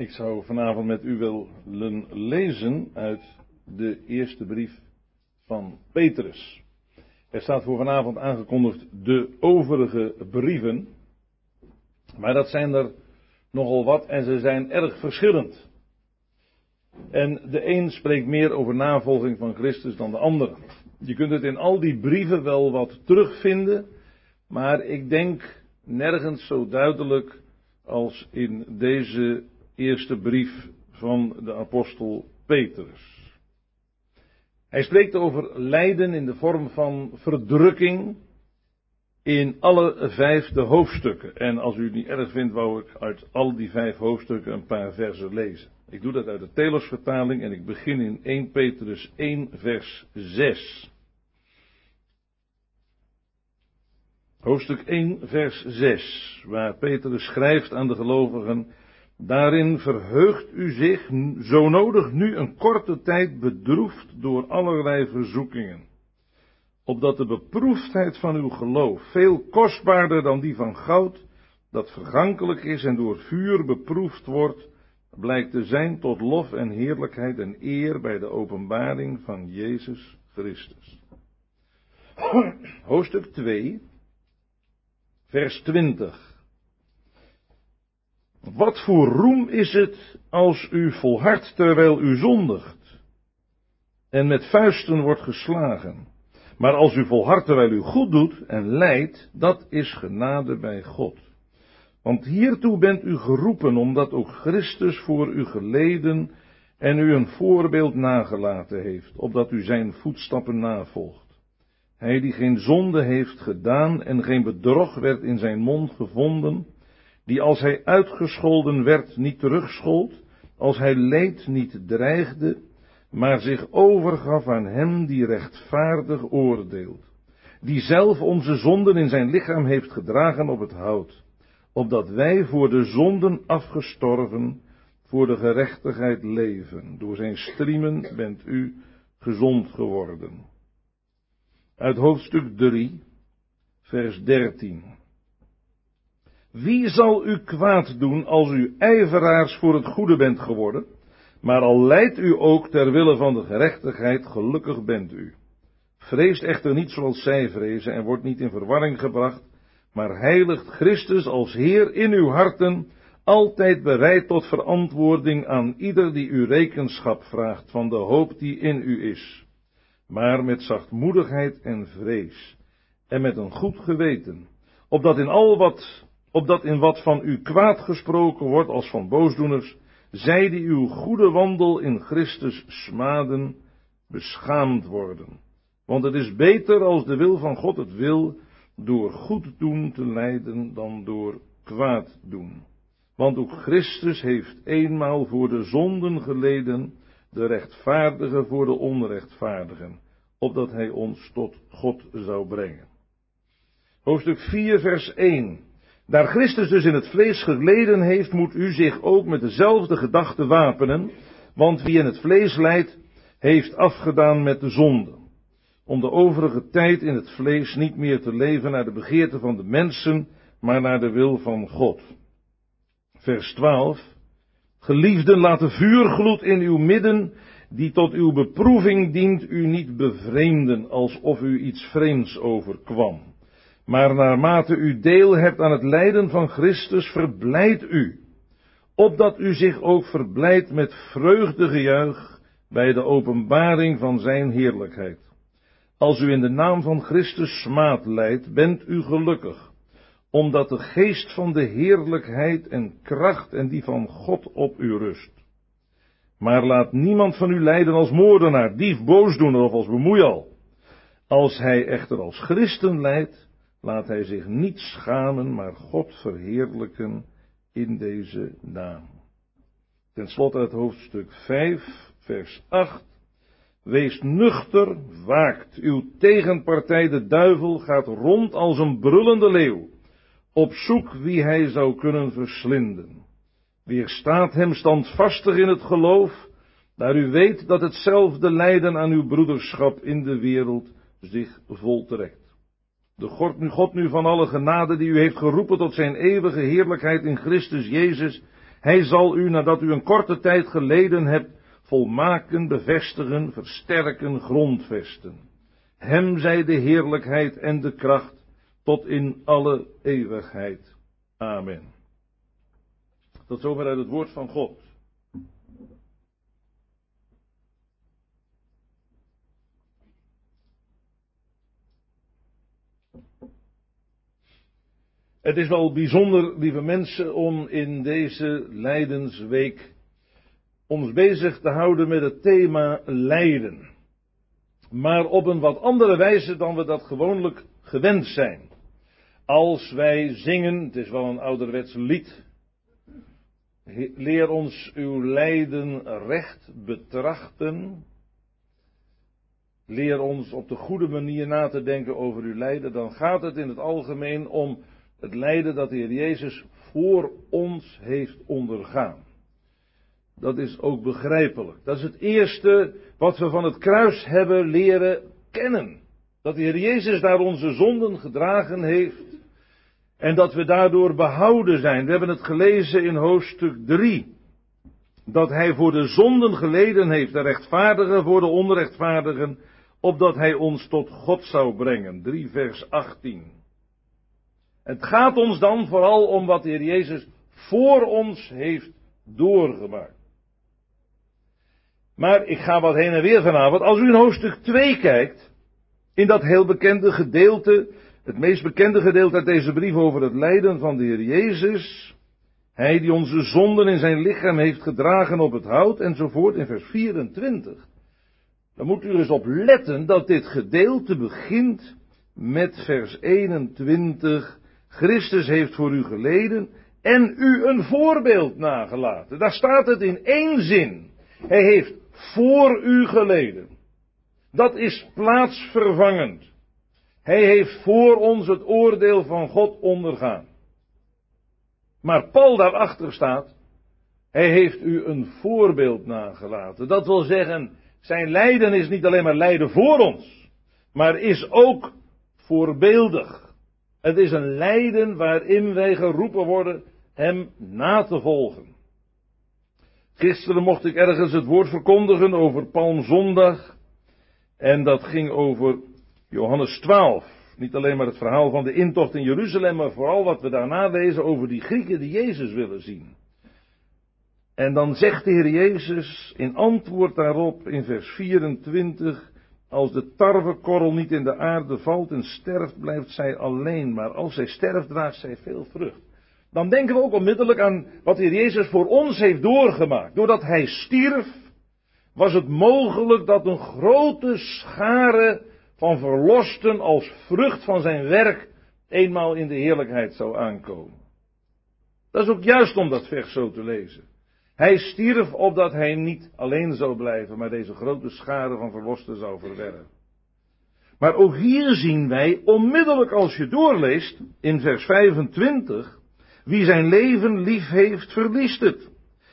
Ik zou vanavond met u willen lezen uit de eerste brief van Petrus. Er staat voor vanavond aangekondigd de overige brieven. Maar dat zijn er nogal wat en ze zijn erg verschillend. En de een spreekt meer over navolging van Christus dan de ander. Je kunt het in al die brieven wel wat terugvinden, maar ik denk nergens zo duidelijk als in deze eerste brief van de apostel Petrus. Hij spreekt over lijden in de vorm van verdrukking in alle vijf de hoofdstukken. En als u het niet erg vindt, wou ik uit al die vijf hoofdstukken een paar versen lezen. Ik doe dat uit de Telosvertaling en ik begin in 1 Petrus 1 vers 6. Hoofdstuk 1 vers 6, waar Petrus schrijft aan de gelovigen Daarin verheugt u zich zo nodig nu een korte tijd bedroefd door allerlei verzoekingen. Opdat de beproefdheid van uw geloof, veel kostbaarder dan die van goud, dat vergankelijk is en door vuur beproefd wordt, blijkt te zijn tot lof en heerlijkheid en eer bij de openbaring van Jezus Christus. Hoofdstuk 2, vers 20. Wat voor roem is het als u volhardt terwijl u zondigt en met vuisten wordt geslagen. Maar als u volhardt terwijl u goed doet en lijdt, dat is genade bij God. Want hiertoe bent u geroepen, omdat ook Christus voor u geleden en u een voorbeeld nagelaten heeft, opdat u zijn voetstappen navolgt. Hij die geen zonde heeft gedaan en geen bedrog werd in zijn mond gevonden, die als hij uitgescholden werd niet terugschold, als hij leed niet dreigde, maar zich overgaf aan hem die rechtvaardig oordeelt, die zelf onze zonden in zijn lichaam heeft gedragen op het hout, opdat wij voor de zonden afgestorven, voor de gerechtigheid leven. Door zijn striemen bent u gezond geworden. Uit hoofdstuk 3, vers 13. Wie zal u kwaad doen als u ijveraars voor het goede bent geworden? Maar al leidt u ook ter wille van de gerechtigheid, gelukkig bent u. Vreest echter niet zoals zij vrezen en wordt niet in verwarring gebracht, maar heiligt Christus als Heer in uw harten, altijd bereid tot verantwoording aan ieder die u rekenschap vraagt van de hoop die in u is. Maar met zachtmoedigheid en vrees, en met een goed geweten, opdat in al wat opdat in wat van u kwaad gesproken wordt als van boosdoeners, zij die uw goede wandel in Christus smaden, beschaamd worden. Want het is beter als de wil van God het wil, door goed doen te lijden dan door kwaad doen. Want ook Christus heeft eenmaal voor de zonden geleden, de rechtvaardige voor de onrechtvaardigen, opdat hij ons tot God zou brengen. Hoofdstuk 4 vers 1. Daar Christus dus in het vlees geleden heeft, moet u zich ook met dezelfde gedachte wapenen, want wie in het vlees leidt, heeft afgedaan met de zonde. Om de overige tijd in het vlees niet meer te leven naar de begeerte van de mensen, maar naar de wil van God. Vers 12. Geliefden, laat de vuurgloed in uw midden, die tot uw beproeving dient, u niet bevreemden, alsof u iets vreemds overkwam. Maar naarmate u deel hebt aan het lijden van Christus, verblijd u, opdat u zich ook verblijdt met vreugdegejuich bij de openbaring van zijn heerlijkheid. Als u in de naam van Christus smaad leidt, bent u gelukkig, omdat de geest van de heerlijkheid en kracht en die van God op u rust. Maar laat niemand van u lijden als moordenaar, dief, boosdoener of als bemoeial. Als hij echter als christen leidt, laat hij zich niet schamen, maar God verheerlijken in deze naam. Ten slotte het hoofdstuk 5, vers 8. Wees nuchter, waakt. Uw tegenpartij, de duivel, gaat rond als een brullende leeuw, op zoek wie hij zou kunnen verslinden. Weerstaat hem standvastig in het geloof, daar u weet dat hetzelfde lijden aan uw broederschap in de wereld zich voltrekt. De God nu, van alle genade die u heeft geroepen tot zijn eeuwige heerlijkheid in Christus Jezus, Hij zal u, nadat u een korte tijd geleden hebt, volmaken, bevestigen, versterken, grondvesten. Hem zij de heerlijkheid en de kracht tot in alle eeuwigheid. Amen. Tot zover uit het woord van God. Het is wel bijzonder, lieve mensen, om in deze Lijdensweek ons bezig te houden met het thema lijden. Maar op een wat andere wijze dan we dat gewoonlijk gewend zijn. Als wij zingen, het is wel een ouderwets lied, leer ons uw lijden recht betrachten. Leer ons op de goede manier na te denken over uw lijden. Dan gaat het in het algemeen om het lijden dat de Heer Jezus voor ons heeft ondergaan. Dat is ook begrijpelijk. Dat is het eerste wat we van het kruis hebben leren kennen. Dat de Heer Jezus daar onze zonden gedragen heeft. En dat we daardoor behouden zijn. We hebben het gelezen in hoofdstuk 3. Dat Hij voor de zonden geleden heeft, de rechtvaardigen voor de onrechtvaardigen, opdat Hij ons tot God zou brengen. 3 vers 18. Het gaat ons dan vooral om wat de Heer Jezus voor ons heeft doorgemaakt. Maar ik ga wat heen en weer vanavond. Als u in hoofdstuk 2 kijkt, in dat heel bekende gedeelte, het meest bekende gedeelte uit deze brief over het lijden van de Heer Jezus, hij die onze zonden in zijn lichaam heeft gedragen op het hout enzovoort in vers 24. Dan moet u dus op letten dat dit gedeelte begint met vers 21 Christus heeft voor u geleden en u een voorbeeld nagelaten. Daar staat het in één zin. Hij heeft voor u geleden. Dat is plaatsvervangend. Hij heeft voor ons het oordeel van God ondergaan. Maar Paul daarachter staat, hij heeft u een voorbeeld nagelaten. Dat wil zeggen, zijn lijden is niet alleen maar lijden voor ons, maar is ook voorbeeldig. Het is een lijden waarin wij geroepen worden hem na te volgen. Gisteren mocht ik ergens het woord verkondigen over Palmzondag. En dat ging over Johannes 12. Niet alleen maar het verhaal van de intocht in Jeruzalem, maar vooral wat we daarna lezen over die Grieken die Jezus willen zien. En dan zegt de Heer Jezus in antwoord daarop in vers 24, als de tarwekorrel niet in de aarde valt en sterft, blijft zij alleen. Maar als zij sterft, draagt zij veel vrucht. Dan denken we ook onmiddellijk aan wat de Heer Jezus voor ons heeft doorgemaakt. Doordat Hij stierf, was het mogelijk dat een grote schare van verlosten als vrucht van zijn werk eenmaal in de heerlijkheid zou aankomen. Dat is ook juist om dat vers zo te lezen. Hij stierf opdat hij niet alleen zou blijven, maar deze grote schade van verlosten zou verwerven. Maar ook hier zien wij, onmiddellijk als je doorleest, in vers 25, wie zijn leven lief heeft, verliest het.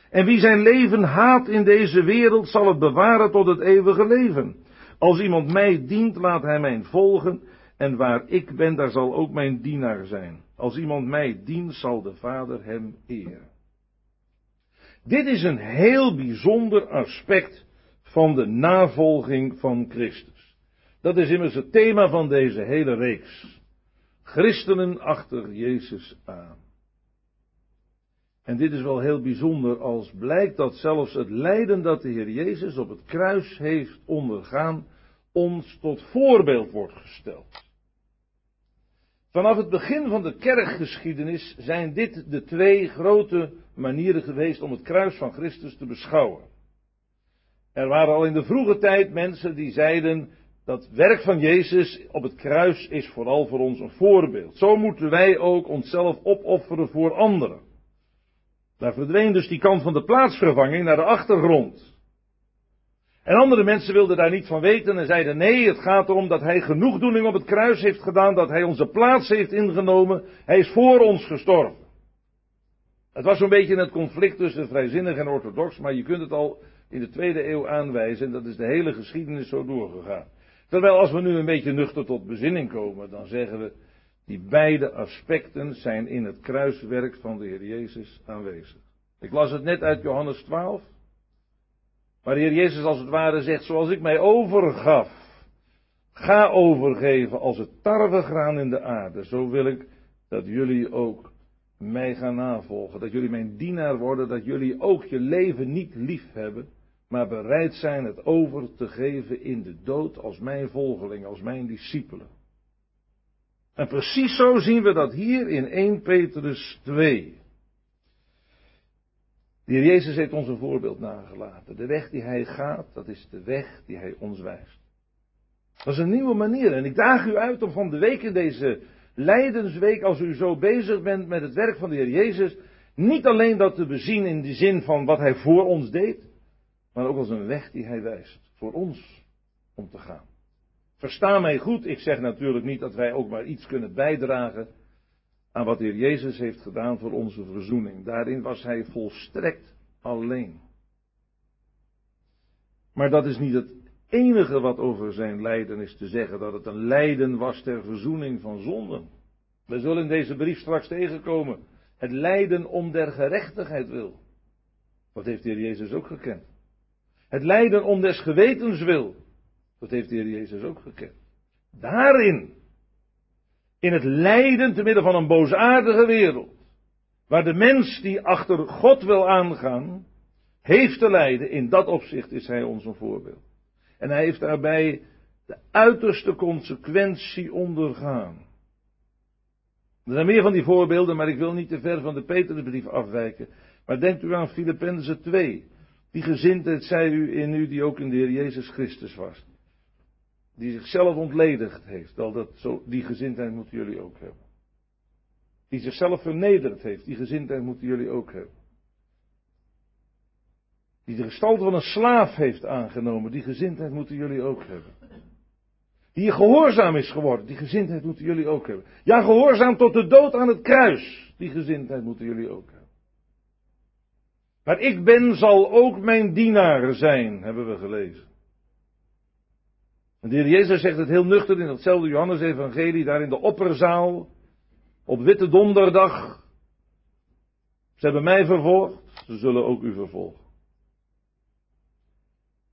En wie zijn leven haat in deze wereld, zal het bewaren tot het eeuwige leven. Als iemand mij dient, laat hij mij volgen, en waar ik ben, daar zal ook mijn dienaar zijn. Als iemand mij dient, zal de Vader hem eren. Dit is een heel bijzonder aspect van de navolging van Christus. Dat is immers het thema van deze hele reeks. Christenen achter Jezus aan. En dit is wel heel bijzonder als blijkt dat zelfs het lijden dat de Heer Jezus op het kruis heeft ondergaan, ons tot voorbeeld wordt gesteld. Vanaf het begin van de kerkgeschiedenis zijn dit de twee grote manieren geweest om het kruis van Christus te beschouwen. Er waren al in de vroege tijd mensen die zeiden dat werk van Jezus op het kruis is vooral voor ons een voorbeeld. Zo moeten wij ook onszelf opofferen voor anderen. Daar verdween dus die kant van de plaatsvervanging naar de achtergrond. En andere mensen wilden daar niet van weten en zeiden nee, het gaat erom dat hij genoegdoening op het kruis heeft gedaan, dat hij onze plaats heeft ingenomen, hij is voor ons gestorven. Het was zo'n beetje het conflict tussen vrijzinnig en orthodox, maar je kunt het al in de tweede eeuw aanwijzen en dat is de hele geschiedenis zo doorgegaan. Terwijl als we nu een beetje nuchter tot bezinning komen, dan zeggen we, die beide aspecten zijn in het kruiswerk van de Heer Jezus aanwezig. Ik las het net uit Johannes 12. Waar de Heer Jezus als het ware zegt, zoals ik mij overgaf, ga overgeven als het tarwegraan in de aarde. Zo wil ik dat jullie ook mij gaan navolgen. Dat jullie mijn dienaar worden, dat jullie ook je leven niet lief hebben, maar bereid zijn het over te geven in de dood als mijn volgeling, als mijn discipelen. En precies zo zien we dat hier in 1 Petrus 2. De heer Jezus heeft ons een voorbeeld nagelaten. De weg die hij gaat, dat is de weg die hij ons wijst. Dat is een nieuwe manier. En ik daag u uit om van de week in deze Lijdensweek, als u zo bezig bent met het werk van de Heer Jezus, niet alleen dat te bezien in de zin van wat hij voor ons deed, maar ook als een weg die hij wijst voor ons om te gaan. Versta mij goed, ik zeg natuurlijk niet dat wij ook maar iets kunnen bijdragen aan wat de Heer Jezus heeft gedaan voor onze verzoening. Daarin was hij volstrekt alleen. Maar dat is niet het enige wat over zijn lijden is te zeggen, dat het een lijden was ter verzoening van zonden. We zullen in deze brief straks tegenkomen. Het lijden om der gerechtigheid wil. Dat heeft de Heer Jezus ook gekend. Het lijden om des gewetens wil. Dat heeft de Heer Jezus ook gekend. Daarin, in het lijden te midden van een boosaardige wereld, waar de mens die achter God wil aangaan, heeft te lijden, in dat opzicht is hij ons een voorbeeld. En hij heeft daarbij de uiterste consequentie ondergaan. Er zijn meer van die voorbeelden, maar ik wil niet te ver van de Petersbrief afwijken. Maar denkt u aan Filippenzen 2. Die gezindheid zei u in u die ook in de Heer Jezus Christus was. Die zichzelf ontledigd heeft. Wel, dat zo, die gezindheid moeten jullie ook hebben. Die zichzelf vernederd heeft. Die gezindheid moeten jullie ook hebben. Die de gestalte van een slaaf heeft aangenomen. Die gezindheid moeten jullie ook hebben. Die gehoorzaam is geworden. Die gezindheid moeten jullie ook hebben. Ja, gehoorzaam tot de dood aan het kruis. Die gezindheid moeten jullie ook hebben. Maar ik ben zal ook mijn dienaar zijn, hebben we gelezen. En de heer Jezus zegt het heel nuchter in hetzelfde Johannes-evangelie, daar in de opperzaal, op Witte Donderdag. Ze hebben mij vervolgd, ze zullen ook u vervolgen.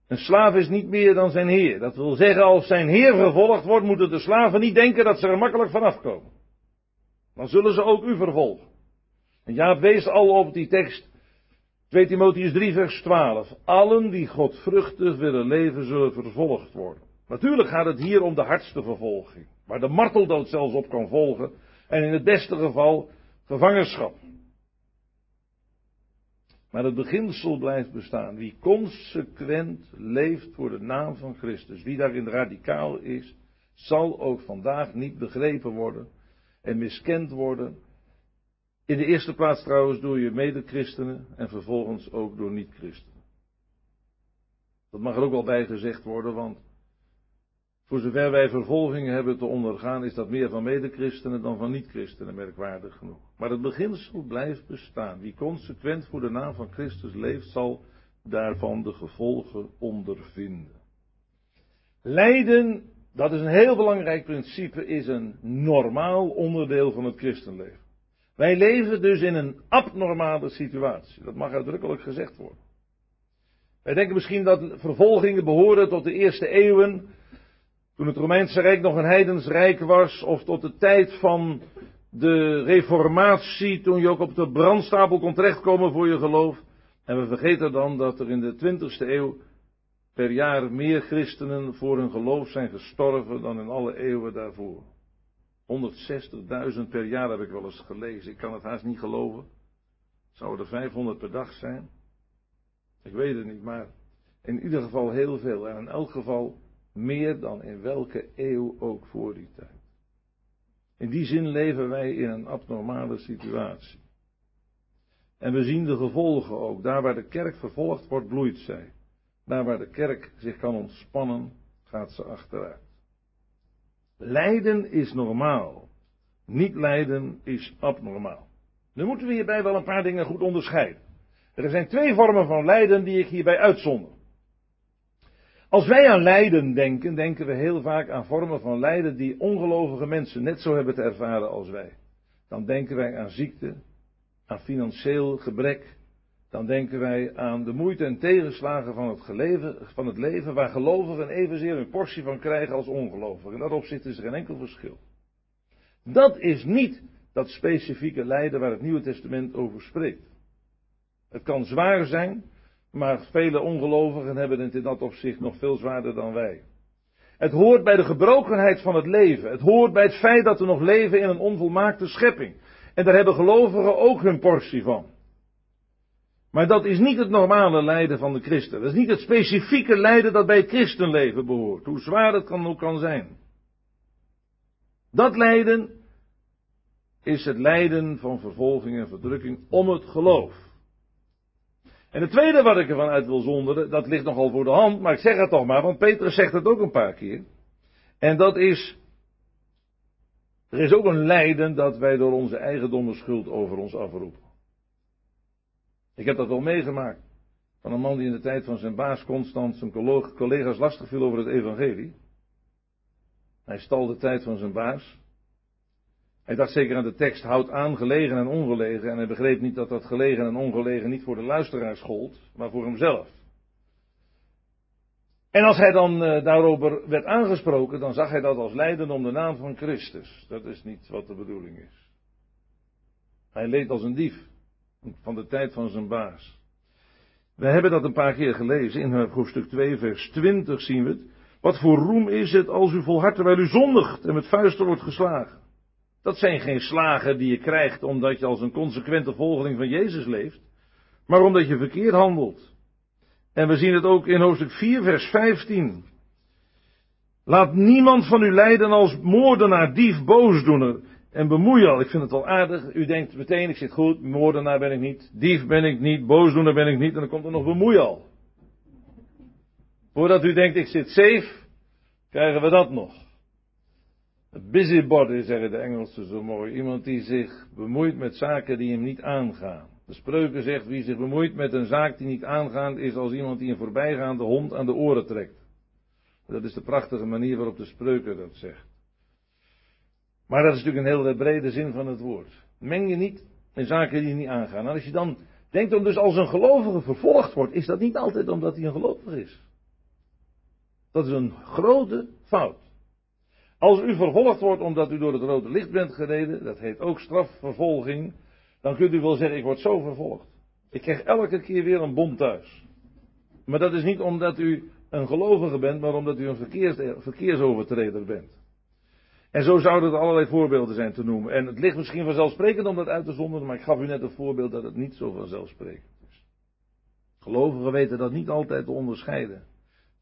Een slaaf is niet meer dan zijn heer. Dat wil zeggen, als zijn heer vervolgd wordt, moeten de slaven niet denken dat ze er makkelijk vanaf komen. Dan zullen ze ook u vervolgen. En Jaap wees al op die tekst 2 Timotheus 3 vers 12. Allen die godvruchtig willen leven zullen vervolgd worden. Natuurlijk gaat het hier om de hardste vervolging. Waar de marteldood zelfs op kan volgen. En in het beste geval gevangenschap. Maar het beginsel blijft bestaan. Wie consequent leeft voor de naam van Christus, wie daarin radicaal is, zal ook vandaag niet begrepen worden en miskend worden. In de eerste plaats trouwens door je medechristenen en vervolgens ook door niet-christenen. Dat mag er ook wel bij gezegd worden, want voor zover wij vervolgingen hebben te ondergaan, is dat meer van medechristenen dan van niet-christenen, merkwaardig genoeg. Maar het beginsel blijft bestaan. Wie consequent voor de naam van Christus leeft, zal daarvan de gevolgen ondervinden. Lijden, dat is een heel belangrijk principe, is een normaal onderdeel van het christenleven. Wij leven dus in een abnormale situatie. Dat mag uitdrukkelijk gezegd worden. Wij denken misschien dat vervolgingen behoren tot de eerste eeuwen toen het Romeinse Rijk nog een heidens rijk was, of tot de tijd van de reformatie, toen je ook op de brandstapel kon terechtkomen voor je geloof. En we vergeten dan dat er in de 20ste eeuw per jaar meer christenen voor hun geloof zijn gestorven dan in alle eeuwen daarvoor. 160.000 per jaar heb ik wel eens gelezen. Ik kan het haast niet geloven. Zouden er 500 per dag zijn? Ik weet het niet, maar in ieder geval heel veel. En in elk geval meer dan in welke eeuw ook voor die tijd. In die zin leven wij in een abnormale situatie. En we zien de gevolgen ook. Daar waar de kerk vervolgd wordt, bloeit zij. Daar waar de kerk zich kan ontspannen, gaat ze achteruit. Lijden is normaal. Niet lijden is abnormaal. Nu moeten we hierbij wel een paar dingen goed onderscheiden. Er zijn twee vormen van lijden die ik hierbij uitzonder. Als wij aan lijden denken, denken we heel vaak aan vormen van lijden die ongelovige mensen net zo hebben te ervaren als wij. Dan denken wij aan ziekte, aan financieel gebrek, dan denken wij aan de moeite en tegenslagen van het, van het leven, waar gelovigen evenzeer een portie van krijgen als ongelovigen. In dat opzicht is er geen enkel verschil. Dat is niet dat specifieke lijden waar het Nieuwe Testament over spreekt. Het kan zwaar zijn, maar vele ongelovigen hebben het in dat opzicht nog veel zwaarder dan wij. Het hoort bij de gebrokenheid van het leven. Het hoort bij het feit dat we nog leven in een onvolmaakte schepping. En daar hebben gelovigen ook hun portie van. Maar dat is niet het normale lijden van de christen. Dat is niet het specifieke lijden dat bij het christenleven behoort. Hoe zwaar het kan ook kan zijn. Dat lijden is het lijden van vervolging en verdrukking om het geloof. En het tweede wat ik ervan uit wil zonderen, dat ligt nogal voor de hand, maar ik zeg het toch maar, want Petrus zegt het ook een paar keer. En dat is, er is ook een lijden dat wij door onze eigendommen schuld over ons afroepen. Ik heb dat wel meegemaakt. Van een man die in de tijd van zijn baas constant zijn collega's lastig viel over het evangelie. Hij stal de tijd van zijn baas. Hij dacht zeker aan de tekst, houd aan gelegen en ongelegen. En hij begreep niet dat dat gelegen en ongelegen niet voor de luisteraars gold, maar voor hemzelf. En als hij dan uh, daarover werd aangesproken, dan zag hij dat als lijden om de naam van Christus. Dat is niet wat de bedoeling is. Hij leed als een dief van de tijd van zijn baas. We hebben dat een paar keer gelezen. In hoofdstuk 2, vers 20 zien we het. Wat voor roem is het als u volhardt terwijl u zondigt en met vuisten wordt geslagen? Dat zijn geen slagen die je krijgt omdat je als een consequente volgeling van Jezus leeft, maar omdat je verkeerd handelt. En we zien het ook in hoofdstuk 4, vers 15. Laat niemand van u lijden als moordenaar, dief, boosdoener en bemoeial. Ik vind het wel aardig. U denkt meteen, ik zit goed, moordenaar ben ik niet, dief ben ik niet, boosdoener ben ik niet, en dan komt er nog bemoeial. Voordat u denkt, ik zit safe, krijgen we dat nog. Busybody, zeggen de Engelsen zo mooi. Iemand die zich bemoeit met zaken die hem niet aangaan. De spreuken zegt, wie zich bemoeit met een zaak die niet aangaat, is als iemand die een voorbijgaande hond aan de oren trekt. Dat is de prachtige manier waarop de spreuken dat zegt. Maar dat is natuurlijk een hele brede zin van het woord. Meng je niet in zaken die je niet aangaan. Als je dan denkt om dus als een gelovige vervolgd wordt, is dat niet altijd omdat hij een gelovige is. Dat is een grote fout. Als u vervolgd wordt omdat u door het rode licht bent gereden, dat heet ook strafvervolging, dan kunt u wel zeggen, ik word zo vervolgd. Ik krijg elke keer weer een bom thuis. Maar dat is niet omdat u een gelovige bent, maar omdat u een verkeers, verkeersovertreder bent. En zo zouden er allerlei voorbeelden zijn te noemen. En het ligt misschien vanzelfsprekend om dat uit te zonderen, maar ik gaf u net een voorbeeld dat het niet zo vanzelfsprekend is. Gelovigen weten dat niet altijd te onderscheiden.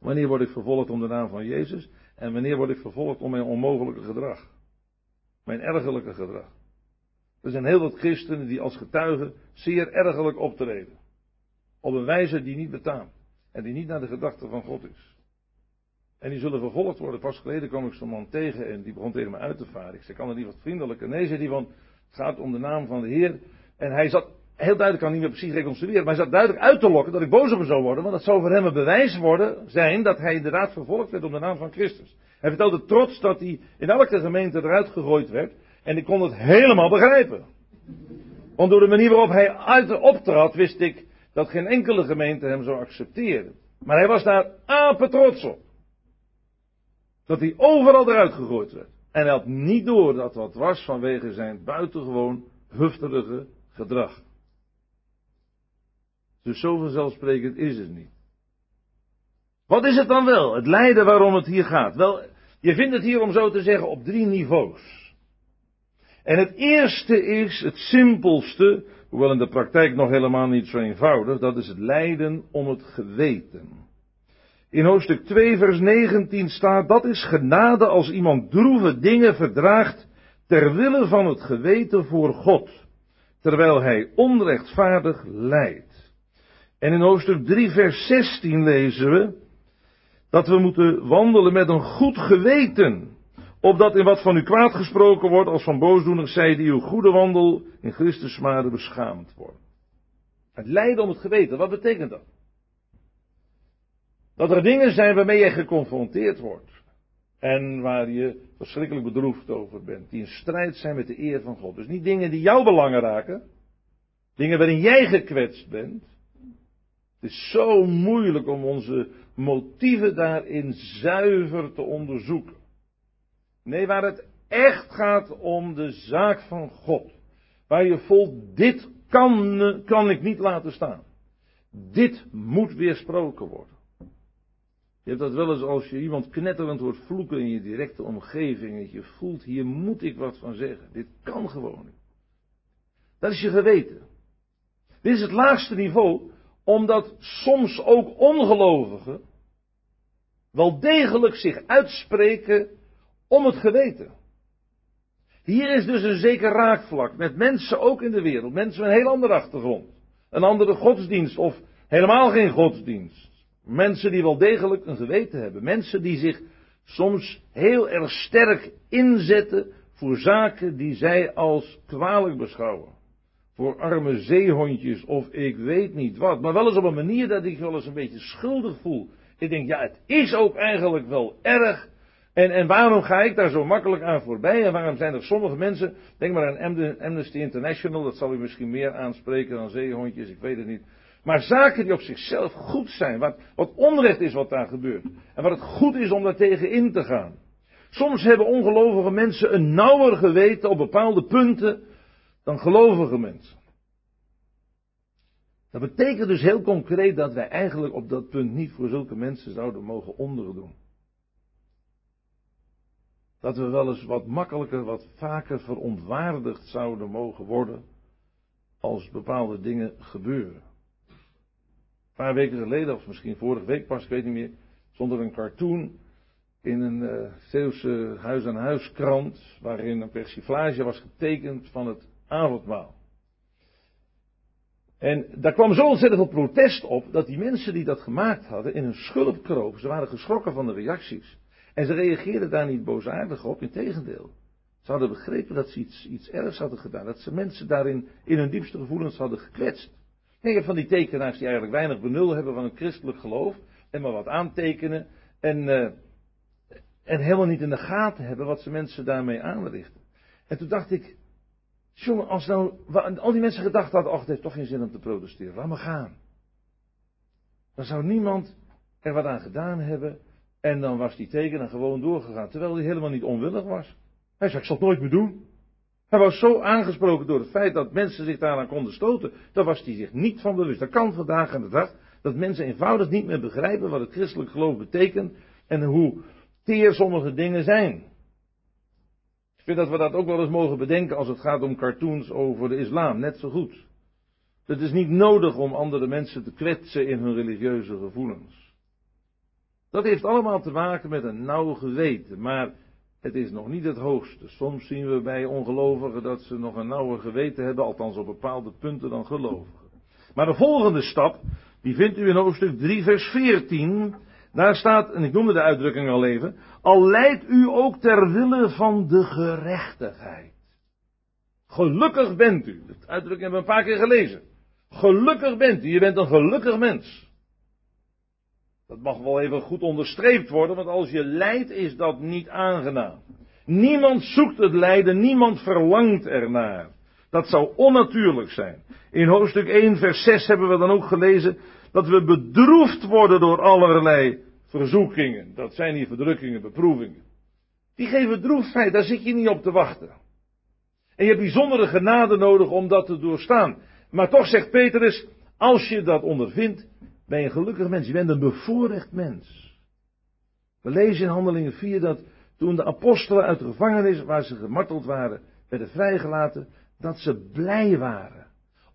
Wanneer word ik vervolgd om de naam van Jezus? En wanneer word ik vervolgd om mijn onmogelijke gedrag? Mijn ergerlijke gedrag. Er zijn heel wat christenen die als getuigen zeer ergerlijk optreden. Op een wijze die niet betaamt. En die niet naar de gedachten van God is. En die zullen vervolgd worden. Pas geleden kwam ik zo'n man tegen en die begon tegen me uit te varen. Ik zei, kan er niet wat vriendelijker? Nee, zei die, want het gaat om de naam van de Heer. En hij zat heel duidelijk, kan niet meer precies reconstrueren, maar hij zat duidelijk uit te lokken dat ik boos op hem zou worden, want dat zou voor hem een bewijs worden zijn dat hij inderdaad vervolgd werd om de naam van Christus. Hij vertelde trots dat hij in elke gemeente eruit gegooid werd, en ik kon het helemaal begrijpen. Want door de manier waarop hij uit optrad, wist ik dat geen enkele gemeente hem zou accepteren. Maar hij was daar apen trots op. Dat hij overal eruit gegooid werd. En hij had niet door dat wat was vanwege zijn buitengewoon hufterige gedrag. Dus zo vanzelfsprekend is het niet. Wat is het dan wel? Het lijden waarom het hier gaat. Wel, je vindt het hier om zo te zeggen op drie niveaus. En het eerste is het simpelste, hoewel in de praktijk nog helemaal niet zo eenvoudig, dat is het lijden om het geweten. In hoofdstuk 2 vers 19 staat, dat is genade als iemand droeve dingen verdraagt ter wille van het geweten voor God, terwijl hij onrechtvaardig lijdt. En in hoofdstuk 3, vers 16 lezen we dat we moeten wandelen met een goed geweten. Opdat in wat van u kwaad gesproken wordt als van boosdoeners zij die uw goede wandel in Christus smade beschaamd worden. Het lijden om het geweten, wat betekent dat? Dat er dingen zijn waarmee je geconfronteerd wordt. En waar je verschrikkelijk bedroefd over bent. Die in strijd zijn met de eer van God. Dus niet dingen die jouw belangen raken. Dingen waarin jij gekwetst bent. Het is zo moeilijk om onze motieven daarin zuiver te onderzoeken. Nee, waar het echt gaat om de zaak van God. Waar je vol dit kan, kan ik niet laten staan. Dit moet weersproken worden. Je hebt dat wel eens als je iemand knetterend hoort vloeken in je directe omgeving. En je voelt, hier moet ik wat van zeggen. Dit kan gewoon niet. Dat is je geweten. Dit is het laagste niveau, omdat soms ook ongelovigen wel degelijk zich uitspreken om het geweten. Hier is dus een zeker raakvlak met mensen ook in de wereld, mensen met een heel andere achtergrond, een andere godsdienst of helemaal geen godsdienst. Mensen die wel degelijk een geweten hebben, mensen die zich soms heel erg sterk inzetten voor zaken die zij als kwalijk beschouwen. Voor arme zeehondjes of ik weet niet wat, maar wel eens op een manier dat ik wel eens een beetje schuldig voel. Ik denk, ja, het is ook eigenlijk wel erg en, en waarom ga ik daar zo makkelijk aan voorbij? En waarom zijn er sommige mensen, denk maar aan Amnesty International, dat zal u misschien meer aanspreken dan zeehondjes, ik weet het niet. Maar zaken die op zichzelf goed zijn, wat, wat onrecht is wat daar gebeurt. En wat het goed is om daar tegen in te gaan. Soms hebben ongelovige mensen een nauwer geweten op bepaalde punten dan gelovige mensen. Dat betekent dus heel concreet dat wij eigenlijk op dat punt niet voor zulke mensen zouden mogen onderdoen dat we wel eens wat makkelijker, wat vaker verontwaardigd zouden mogen worden als bepaalde dingen gebeuren. Een paar weken geleden, of misschien vorige week pas, ik weet niet meer, stond er een cartoon in een uh, Zeeuwse huis-aan-huis-krant, waarin een persiflage was getekend van het avondmaal. En daar kwam zo ontzettend veel protest op, dat die mensen die dat gemaakt hadden in hun schulp kropen. Ze waren geschrokken van de reacties. En ze reageerden daar niet boosaardig op, in tegendeel. Ze hadden begrepen dat ze iets, iets ergs hadden gedaan. Dat ze mensen daarin in hun diepste gevoelens hadden gekwetst. Denk van die tekenaars die eigenlijk weinig benul hebben van een christelijk geloof. En maar wat aantekenen. En, uh, en helemaal niet in de gaten hebben wat ze mensen daarmee aanrichten. En toen dacht ik. Jongen, als nou al die mensen gedacht hadden, ach, het heeft toch geen zin om te protesteren. Laat maar gaan. Dan zou niemand er wat aan gedaan hebben. En dan was die tekenaar gewoon doorgegaan, terwijl hij helemaal niet onwillig was. Hij zei, ik zal het nooit meer doen. Hij was zo aangesproken door het feit dat mensen zich daaraan konden stoten, daar was hij zich niet van bewust. Dat kan vandaag aan de dag, dat mensen eenvoudig niet meer begrijpen wat het christelijk geloof betekent en hoe teer sommige dingen zijn. Ik vind dat we dat ook wel eens mogen bedenken als het gaat om cartoons over de islam, net zo goed. Het is niet nodig om andere mensen te kwetsen in hun religieuze gevoelens. Dat heeft allemaal te maken met een nauw geweten, maar het is nog niet het hoogste. Soms zien we bij ongelovigen dat ze nog een nauwer geweten hebben, althans op bepaalde punten dan gelovigen. Maar de volgende stap, die vindt u in hoofdstuk 3, vers 14. Daar staat, en ik noemde de uitdrukking al even, al leidt u ook ter wille van de gerechtigheid. Gelukkig bent u. De uitdrukking hebben we een paar keer gelezen. Gelukkig bent u. Je bent een gelukkig mens. Dat mag wel even goed onderstreept worden, want als je lijdt is dat niet aangenaam. Niemand zoekt het lijden, niemand verlangt ernaar. Dat zou onnatuurlijk zijn. In hoofdstuk 1, vers 6 hebben we dan ook gelezen dat we bedroefd worden door allerlei verzoekingen. Dat zijn die verdrukkingen, beproevingen. Die geven droefheid, daar zit je niet op te wachten. En je hebt bijzondere genade nodig om dat te doorstaan. Maar toch zegt Petrus, als je dat ondervindt, ben je een gelukkig mens. Je bent een bevoorrecht mens. We lezen in Handelingen 4 dat toen de apostelen uit de gevangenis waar ze gemarteld waren, werden vrijgelaten, dat ze blij waren.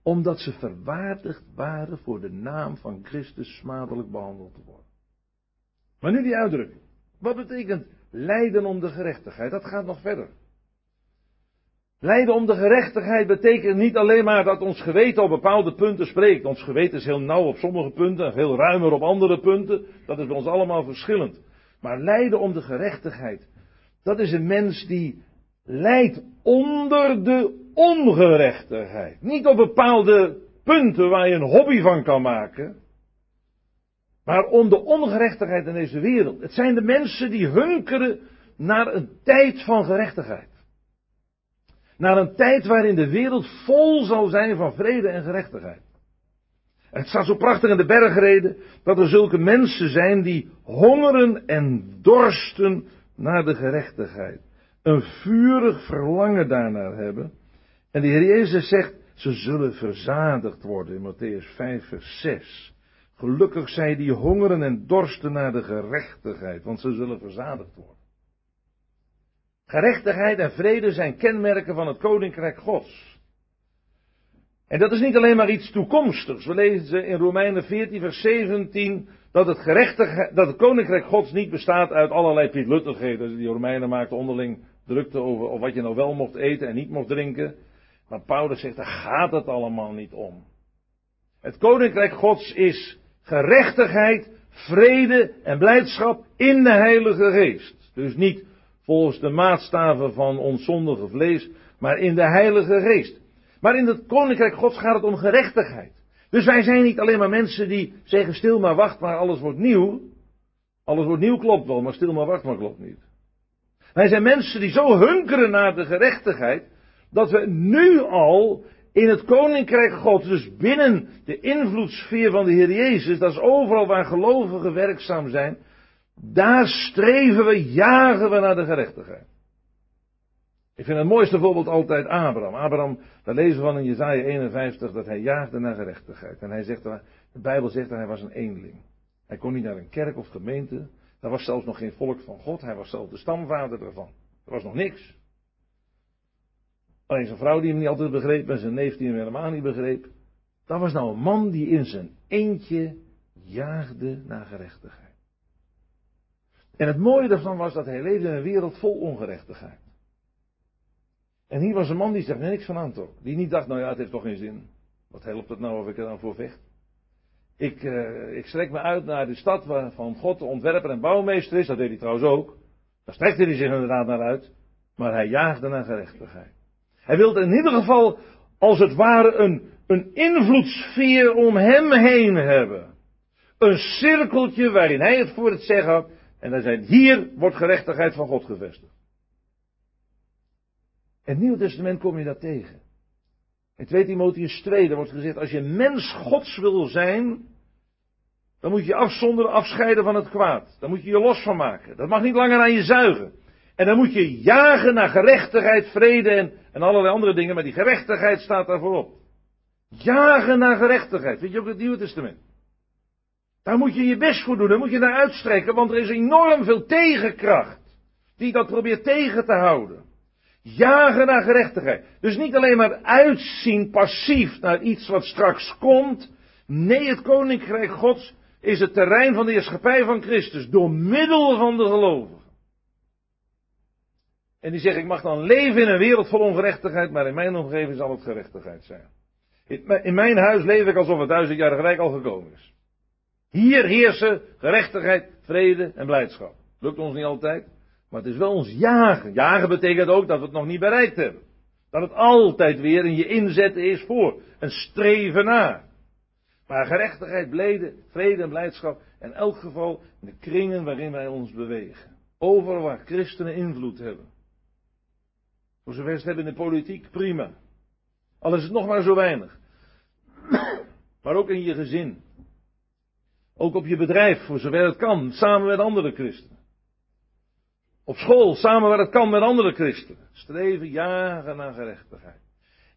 Omdat ze verwaardigd waren voor de naam van Christus smadelijk behandeld te worden. Maar nu die uitdrukking. Wat betekent lijden om de gerechtigheid? Dat gaat nog verder. Lijden om de gerechtigheid betekent niet alleen maar dat ons geweten op bepaalde punten spreekt. Ons geweten is heel nauw op sommige punten en veel ruimer op andere punten. Dat is bij ons allemaal verschillend. Maar lijden om de gerechtigheid, dat is een mens die lijdt onder de ongerechtigheid. Niet op bepaalde punten waar je een hobby van kan maken. Maar om de ongerechtigheid in deze wereld. Het zijn de mensen die hunkeren naar een tijd van gerechtigheid. Naar een tijd waarin de wereld vol zal zijn van vrede en gerechtigheid. Het staat zo prachtig in de bergreden dat er zulke mensen zijn die hongeren en dorsten naar de gerechtigheid. Een vurig verlangen daarnaar hebben. En de Heer Jezus zegt, ze zullen verzadigd worden in Matthäus 5 vers 6. Gelukkig zij die hongeren en dorsten naar de gerechtigheid, want ze zullen verzadigd worden. Gerechtigheid en vrede zijn kenmerken van het koninkrijk Gods. En dat is niet alleen maar iets toekomstigs. We lezen in Romeinen 14, vers 17 dat het, dat het koninkrijk Gods niet bestaat uit allerlei pietluttigheden. Die Romeinen maakten onderling drukte over of wat je nou wel mocht eten en niet mocht drinken. Maar Paulus zegt, daar gaat het allemaal niet om. Het koninkrijk Gods is gerechtigheid, vrede en blijdschap in de Heilige Geest. Dus niet volgens de maatstaven van ons zondige vlees, maar in de Heilige Geest. Maar in het Koninkrijk Gods gaat het om gerechtigheid. Dus wij zijn niet alleen maar mensen die zeggen stil maar wacht maar alles wordt nieuw. Alles wordt nieuw klopt wel, maar stil maar wacht maar klopt niet. Wij zijn mensen die zo hunkeren naar de gerechtigheid, dat we nu al in het Koninkrijk Gods, dus binnen de invloedssfeer van de Heer Jezus, dat is overal waar gelovigen werkzaam zijn, daar streven we, jagen we naar de gerechtigheid. Ik vind het mooiste voorbeeld altijd Abraham. Abraham, daar lezen we van in Jezaja 51 dat hij jaagde naar gerechtigheid. En hij zegt, de Bijbel zegt dat hij was een eenling. Hij kon niet naar een kerk of gemeente. Daar was zelfs nog geen volk van God. Hij was zelf de stamvader ervan. Er was nog niks. Alleen zijn vrouw die hem niet altijd begreep en zijn neef die hem helemaal niet begreep. Dat was nou een man die in zijn eentje jaagde naar gerechtigheid. En het mooie daarvan was dat hij leefde in een wereld vol ongerechtigheid. En hier was een man die er niks van aantrok. Die niet dacht, nou ja, het heeft toch geen zin. Wat helpt het nou of ik er dan voor vecht? Ik, uh, ik strek me uit naar de stad waarvan God de ontwerper en bouwmeester is. Dat deed hij trouwens ook. Daar strekte hij zich inderdaad naar uit. Maar hij jaagde naar gerechtigheid. Hij wilde in ieder geval, als het ware, een, een invloedssfeer om hem heen hebben. Een cirkeltje waarin hij het voor het zeggen had. En hij zei, hier wordt gerechtigheid van God gevestigd. In het Nieuwe Testament kom je dat tegen. In 2 Timotheus 2, daar wordt gezegd, als je mens Gods wil zijn, dan moet je afzonderen, afscheiden van het kwaad. Dan moet je je los van maken. Dat mag niet langer aan je zuigen. En dan moet je jagen naar gerechtigheid, vrede en, en allerlei andere dingen, maar die gerechtigheid staat daar voorop. Jagen naar gerechtigheid, weet je ook het Nieuwe Testament. Daar moet je je best voor doen, daar moet je naar uitstrekken, want er is enorm veel tegenkracht die dat probeert tegen te houden. Jagen naar gerechtigheid. Dus niet alleen maar uitzien passief naar iets wat straks komt. Nee, het koninkrijk Gods is het terrein van de heerschappij van Christus door middel van de gelovigen. En die zeggen, ik mag dan leven in een wereld vol ongerechtigheid, maar in mijn omgeving zal het gerechtigheid zijn. In mijn huis leef ik alsof het duizendjarige rijk al gekomen is. Hier heersen gerechtigheid, vrede en blijdschap. Lukt ons niet altijd, maar het is wel ons jagen. Jagen betekent ook dat we het nog niet bereikt hebben. Dat het altijd weer in je inzetten is voor een streven naar. Maar gerechtigheid, blede, vrede en blijdschap, in elk geval in de kringen waarin wij ons bewegen. Overal waar christenen invloed hebben. Voor zover ze hebben in de politiek, prima. Al is het nog maar zo weinig. Maar ook in je gezin. Ook op je bedrijf, voor zover het kan, samen met andere christenen. Op school, samen waar het kan met andere christenen. Streven, jagen naar gerechtigheid.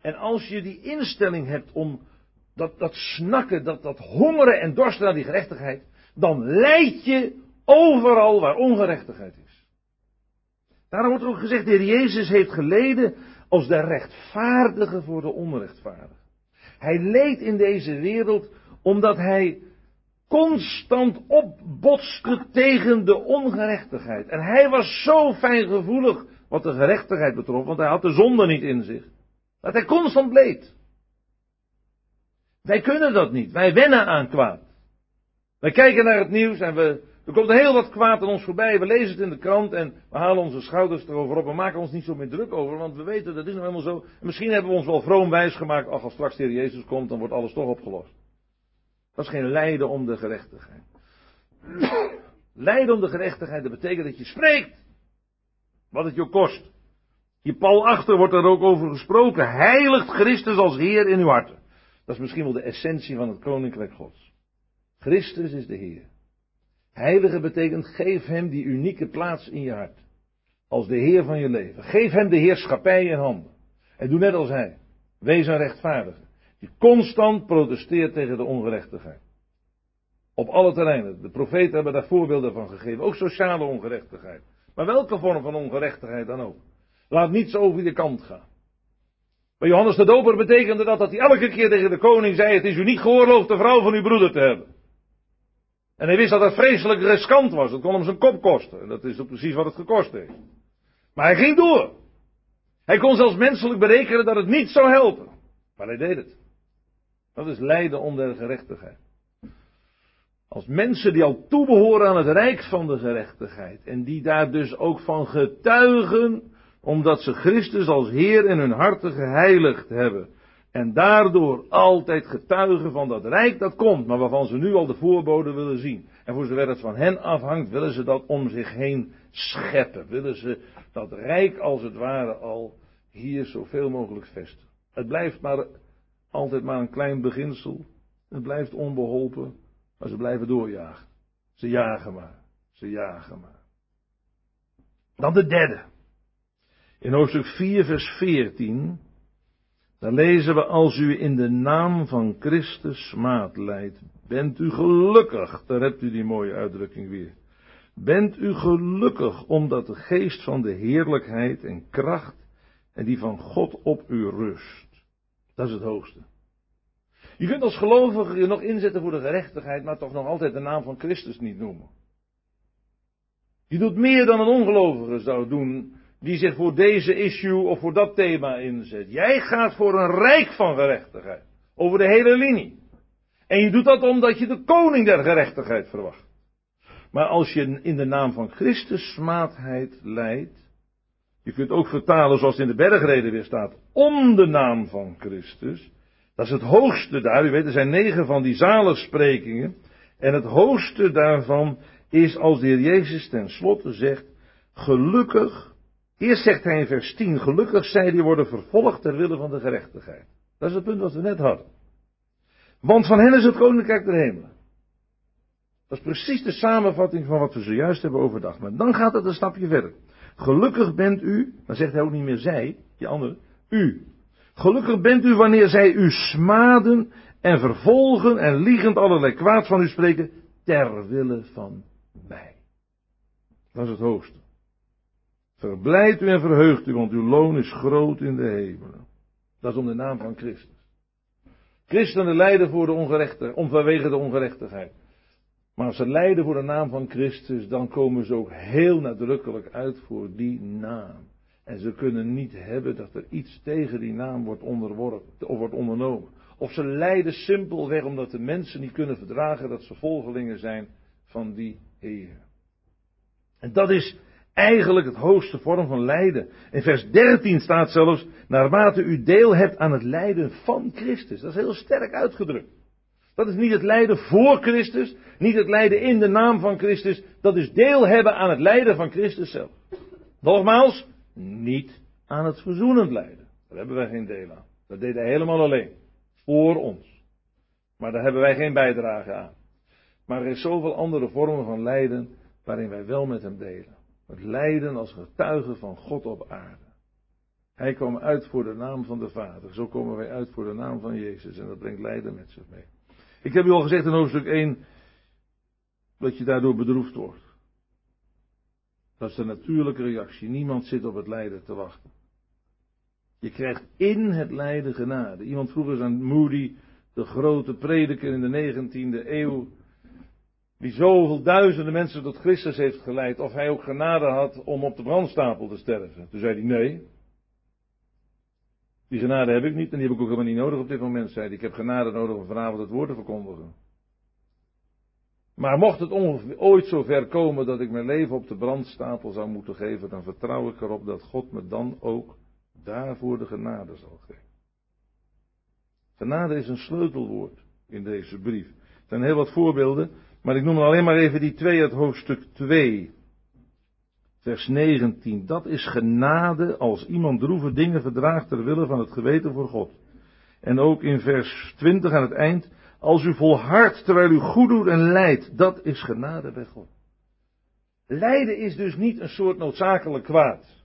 En als je die instelling hebt om dat, dat snakken, dat, dat hongeren en dorsten naar die gerechtigheid, dan leid je overal waar ongerechtigheid is. Daarom wordt ook gezegd, de Heer Jezus heeft geleden als de rechtvaardige voor de onrechtvaardige. Hij leed in deze wereld omdat hij constant opbotste tegen de ongerechtigheid. En hij was zo fijngevoelig wat de gerechtigheid betrof, want hij had de zonde niet in zich. Dat hij constant bleed. Wij kunnen dat niet. Wij wennen aan kwaad. Wij kijken naar het nieuws en we, er komt heel wat kwaad aan ons voorbij. We lezen het in de krant en we halen onze schouders erover op. We maken ons niet zo meer druk over, want we weten dat is nou helemaal zo. En misschien hebben we ons wel vroom wijs gemaakt. Ach, als straks de Heer Jezus komt, dan wordt alles toch opgelost. Dat is geen lijden om de gerechtigheid. lijden om de gerechtigheid, dat betekent dat je spreekt. Wat het je kost. Je Paul achter wordt er ook over gesproken. Heiligt Christus als Heer in uw harten. Dat is misschien wel de essentie van het koninkrijk Gods. Christus is de Heer. Heilige betekent geef hem die unieke plaats in je hart. Als de Heer van je leven. Geef hem de heerschappij in handen. En doe net als hij. Wees een rechtvaardige. Die constant protesteert tegen de ongerechtigheid. Op alle terreinen. De profeten hebben daar voorbeelden van gegeven. Ook sociale ongerechtigheid. Maar welke vorm van ongerechtigheid dan ook. Laat niets over je kant gaan. Bij Johannes de Doper betekende dat dat hij elke keer tegen de koning zei: Het is u niet geoorloofd de vrouw van uw broeder te hebben. En hij wist dat het vreselijk riskant was. Dat kon hem zijn kop kosten. En dat is precies wat het gekost heeft. Maar hij ging door. Hij kon zelfs menselijk berekenen dat het niet zou helpen. Maar hij deed het. Dat is lijden om de gerechtigheid. Als mensen die al toebehoren aan het rijk van de gerechtigheid. En die daar dus ook van getuigen. Omdat ze Christus als Heer in hun harten geheiligd hebben. En daardoor altijd getuigen van dat rijk dat komt. Maar waarvan ze nu al de voorboden willen zien. En voor zover het van hen afhangt willen ze dat om zich heen scheppen. Willen ze dat rijk als het ware al hier zoveel mogelijk vestigen. Het blijft maar altijd maar een klein beginsel. Het blijft onbeholpen. Maar ze blijven doorjagen. Ze jagen maar. Ze jagen maar. Dan de derde. In hoofdstuk 4, vers 14. Dan lezen we: Als u in de naam van Christus smaad leidt, bent u gelukkig. Daar hebt u die mooie uitdrukking weer. Bent u gelukkig omdat de geest van de heerlijkheid en kracht en die van God op u rust. Dat is het hoogste. Je kunt als gelovige je nog inzetten voor de gerechtigheid, maar toch nog altijd de naam van Christus niet noemen. Je doet meer dan een ongelovige zou doen, die zich voor deze issue of voor dat thema inzet. Jij gaat voor een rijk van gerechtigheid, over de hele linie. En je doet dat omdat je de koning der gerechtigheid verwacht. Maar als je in de naam van Christus smaadheid leidt, je kunt ook vertalen zoals in de bergreden weer staat, om de naam van Christus. Dat is het hoogste daar. U weet, er zijn negen van die zaligsprekingen. En het hoogste daarvan is als de Heer Jezus ten slotte zegt, gelukkig, eerst zegt hij in vers 10, gelukkig zij die worden vervolgd ter wille van de gerechtigheid. Dat is het punt wat we net hadden. Want van hen is het koninkrijk der hemelen. Dat is precies de samenvatting van wat we zojuist hebben overdacht. Maar dan gaat het een stapje verder. Gelukkig bent u, dan zegt hij ook niet meer zij, die andere, u. Gelukkig bent u wanneer zij u smaden en vervolgen en liegend allerlei kwaad van u spreken, ter wille van mij. Dat is het hoogste. Verblijd u en verheugt u, want uw loon is groot in de hemelen. Dat is om de naam van Christus. Christenen lijden voor de ongerechte, om vanwege de ongerechtigheid. Maar als ze lijden voor de naam van Christus, dan komen ze ook heel nadrukkelijk uit voor die naam. En ze kunnen niet hebben dat er iets tegen die naam wordt onderworpen of wordt ondernomen. Of ze lijden simpelweg omdat de mensen niet kunnen verdragen dat ze volgelingen zijn van die Heer. En dat is eigenlijk het hoogste vorm van lijden. In vers 13 staat zelfs, naarmate u deel hebt aan het lijden van Christus. Dat is heel sterk uitgedrukt. Dat is niet het lijden voor Christus, niet het lijden in de naam van Christus. Dat is deel hebben aan het lijden van Christus zelf. Nogmaals, niet aan het verzoenend lijden. Daar hebben wij geen deel aan. Dat deed hij helemaal alleen. Voor ons. Maar daar hebben wij geen bijdrage aan. Maar er is zoveel andere vormen van lijden waarin wij wel met hem delen. Het lijden als getuige van God op aarde. Hij kwam uit voor de naam van de Vader. Zo komen wij uit voor de naam van Jezus. En dat brengt lijden met zich mee. Ik heb u al gezegd in hoofdstuk 1 dat je daardoor bedroefd wordt. Dat is de natuurlijke reactie. Niemand zit op het lijden te wachten. Je krijgt in het lijden genade. Iemand vroeg eens aan Moody, de grote prediker in de 19e eeuw, die zoveel duizenden mensen tot Christus heeft geleid, of hij ook genade had om op de brandstapel te sterven. Toen zei hij nee. Die genade heb ik niet en die heb ik ook helemaal niet nodig op dit moment, zei hij. Ik heb genade nodig om vanavond het woord te verkondigen. Maar mocht het ooit zo ver komen dat ik mijn leven op de brandstapel zou moeten geven, dan vertrouw ik erop dat God me dan ook daarvoor de genade zal geven. Genade is een sleutelwoord in deze brief. Er zijn heel wat voorbeelden, maar ik noem alleen maar even die twee uit hoofdstuk 2. Vers 19. Dat is genade als iemand droeve dingen verdraagt ter wille van het geweten voor God. En ook in vers 20 aan het eind. Als u volhardt terwijl u goed doet en lijdt, dat is genade bij God. Lijden is dus niet een soort noodzakelijk kwaad.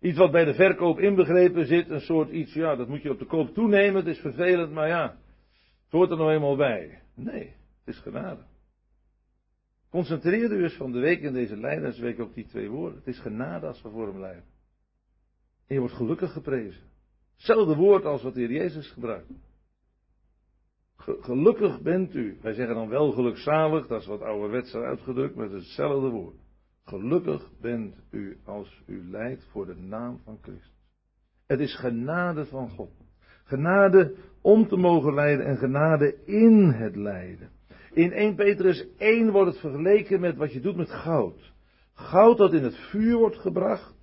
Iets wat bij de verkoop inbegrepen zit, een soort iets, ja, dat moet je op de koop toenemen, het is vervelend, maar ja, het hoort er nog eenmaal bij. Nee, het is genade. Concentreer u eens van de week in deze Leidersweek op die twee woorden. Het is genade als we voor hem lijden. En je wordt gelukkig geprezen. Hetzelfde woord als wat de Heer Jezus gebruikt. Gelukkig bent u. Wij zeggen dan wel gelukzalig, dat is wat ouderwets uitgedrukt, is hetzelfde woord. Gelukkig bent u als u lijdt voor de naam van Christus. Het is genade van God. Genade om te mogen lijden en genade in het lijden. In 1 Petrus 1 wordt het vergeleken met wat je doet met goud. Goud dat in het vuur wordt gebracht.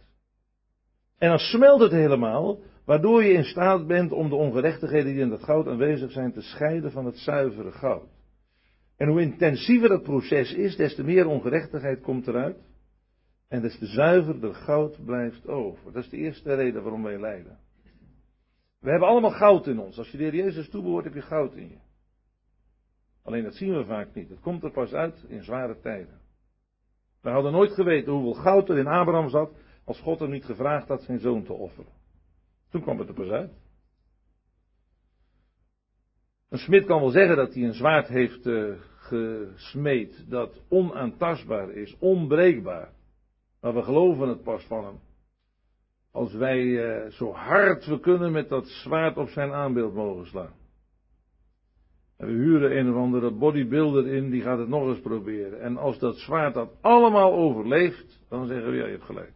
En dan smelt het helemaal, waardoor je in staat bent om de ongerechtigheden die in dat goud aanwezig zijn te scheiden van het zuivere goud. En hoe intensiever dat proces is, des te meer ongerechtigheid komt eruit. En des te zuiverder goud blijft over. Dat is de eerste reden waarom wij lijden. We hebben allemaal goud in ons. Als je de Heer Jezus toebehoort, heb je goud in je. Alleen dat zien we vaak niet. Het komt er pas uit in zware tijden. We hadden nooit geweten hoeveel goud er in Abraham zat, als God hem niet gevraagd had zijn zoon te offeren. Toen kwam het er pas uit. Een smid kan wel zeggen dat hij een zwaard heeft uh, gesmeed dat onaantastbaar is, onbreekbaar. Maar we geloven het pas van hem. Als wij uh, zo hard we kunnen met dat zwaard op zijn aanbeeld mogen slaan. En we huren een of andere bodybuilder in, die gaat het nog eens proberen. En als dat zwaard dat allemaal overleeft, dan zeggen we ja, je hebt gelijk.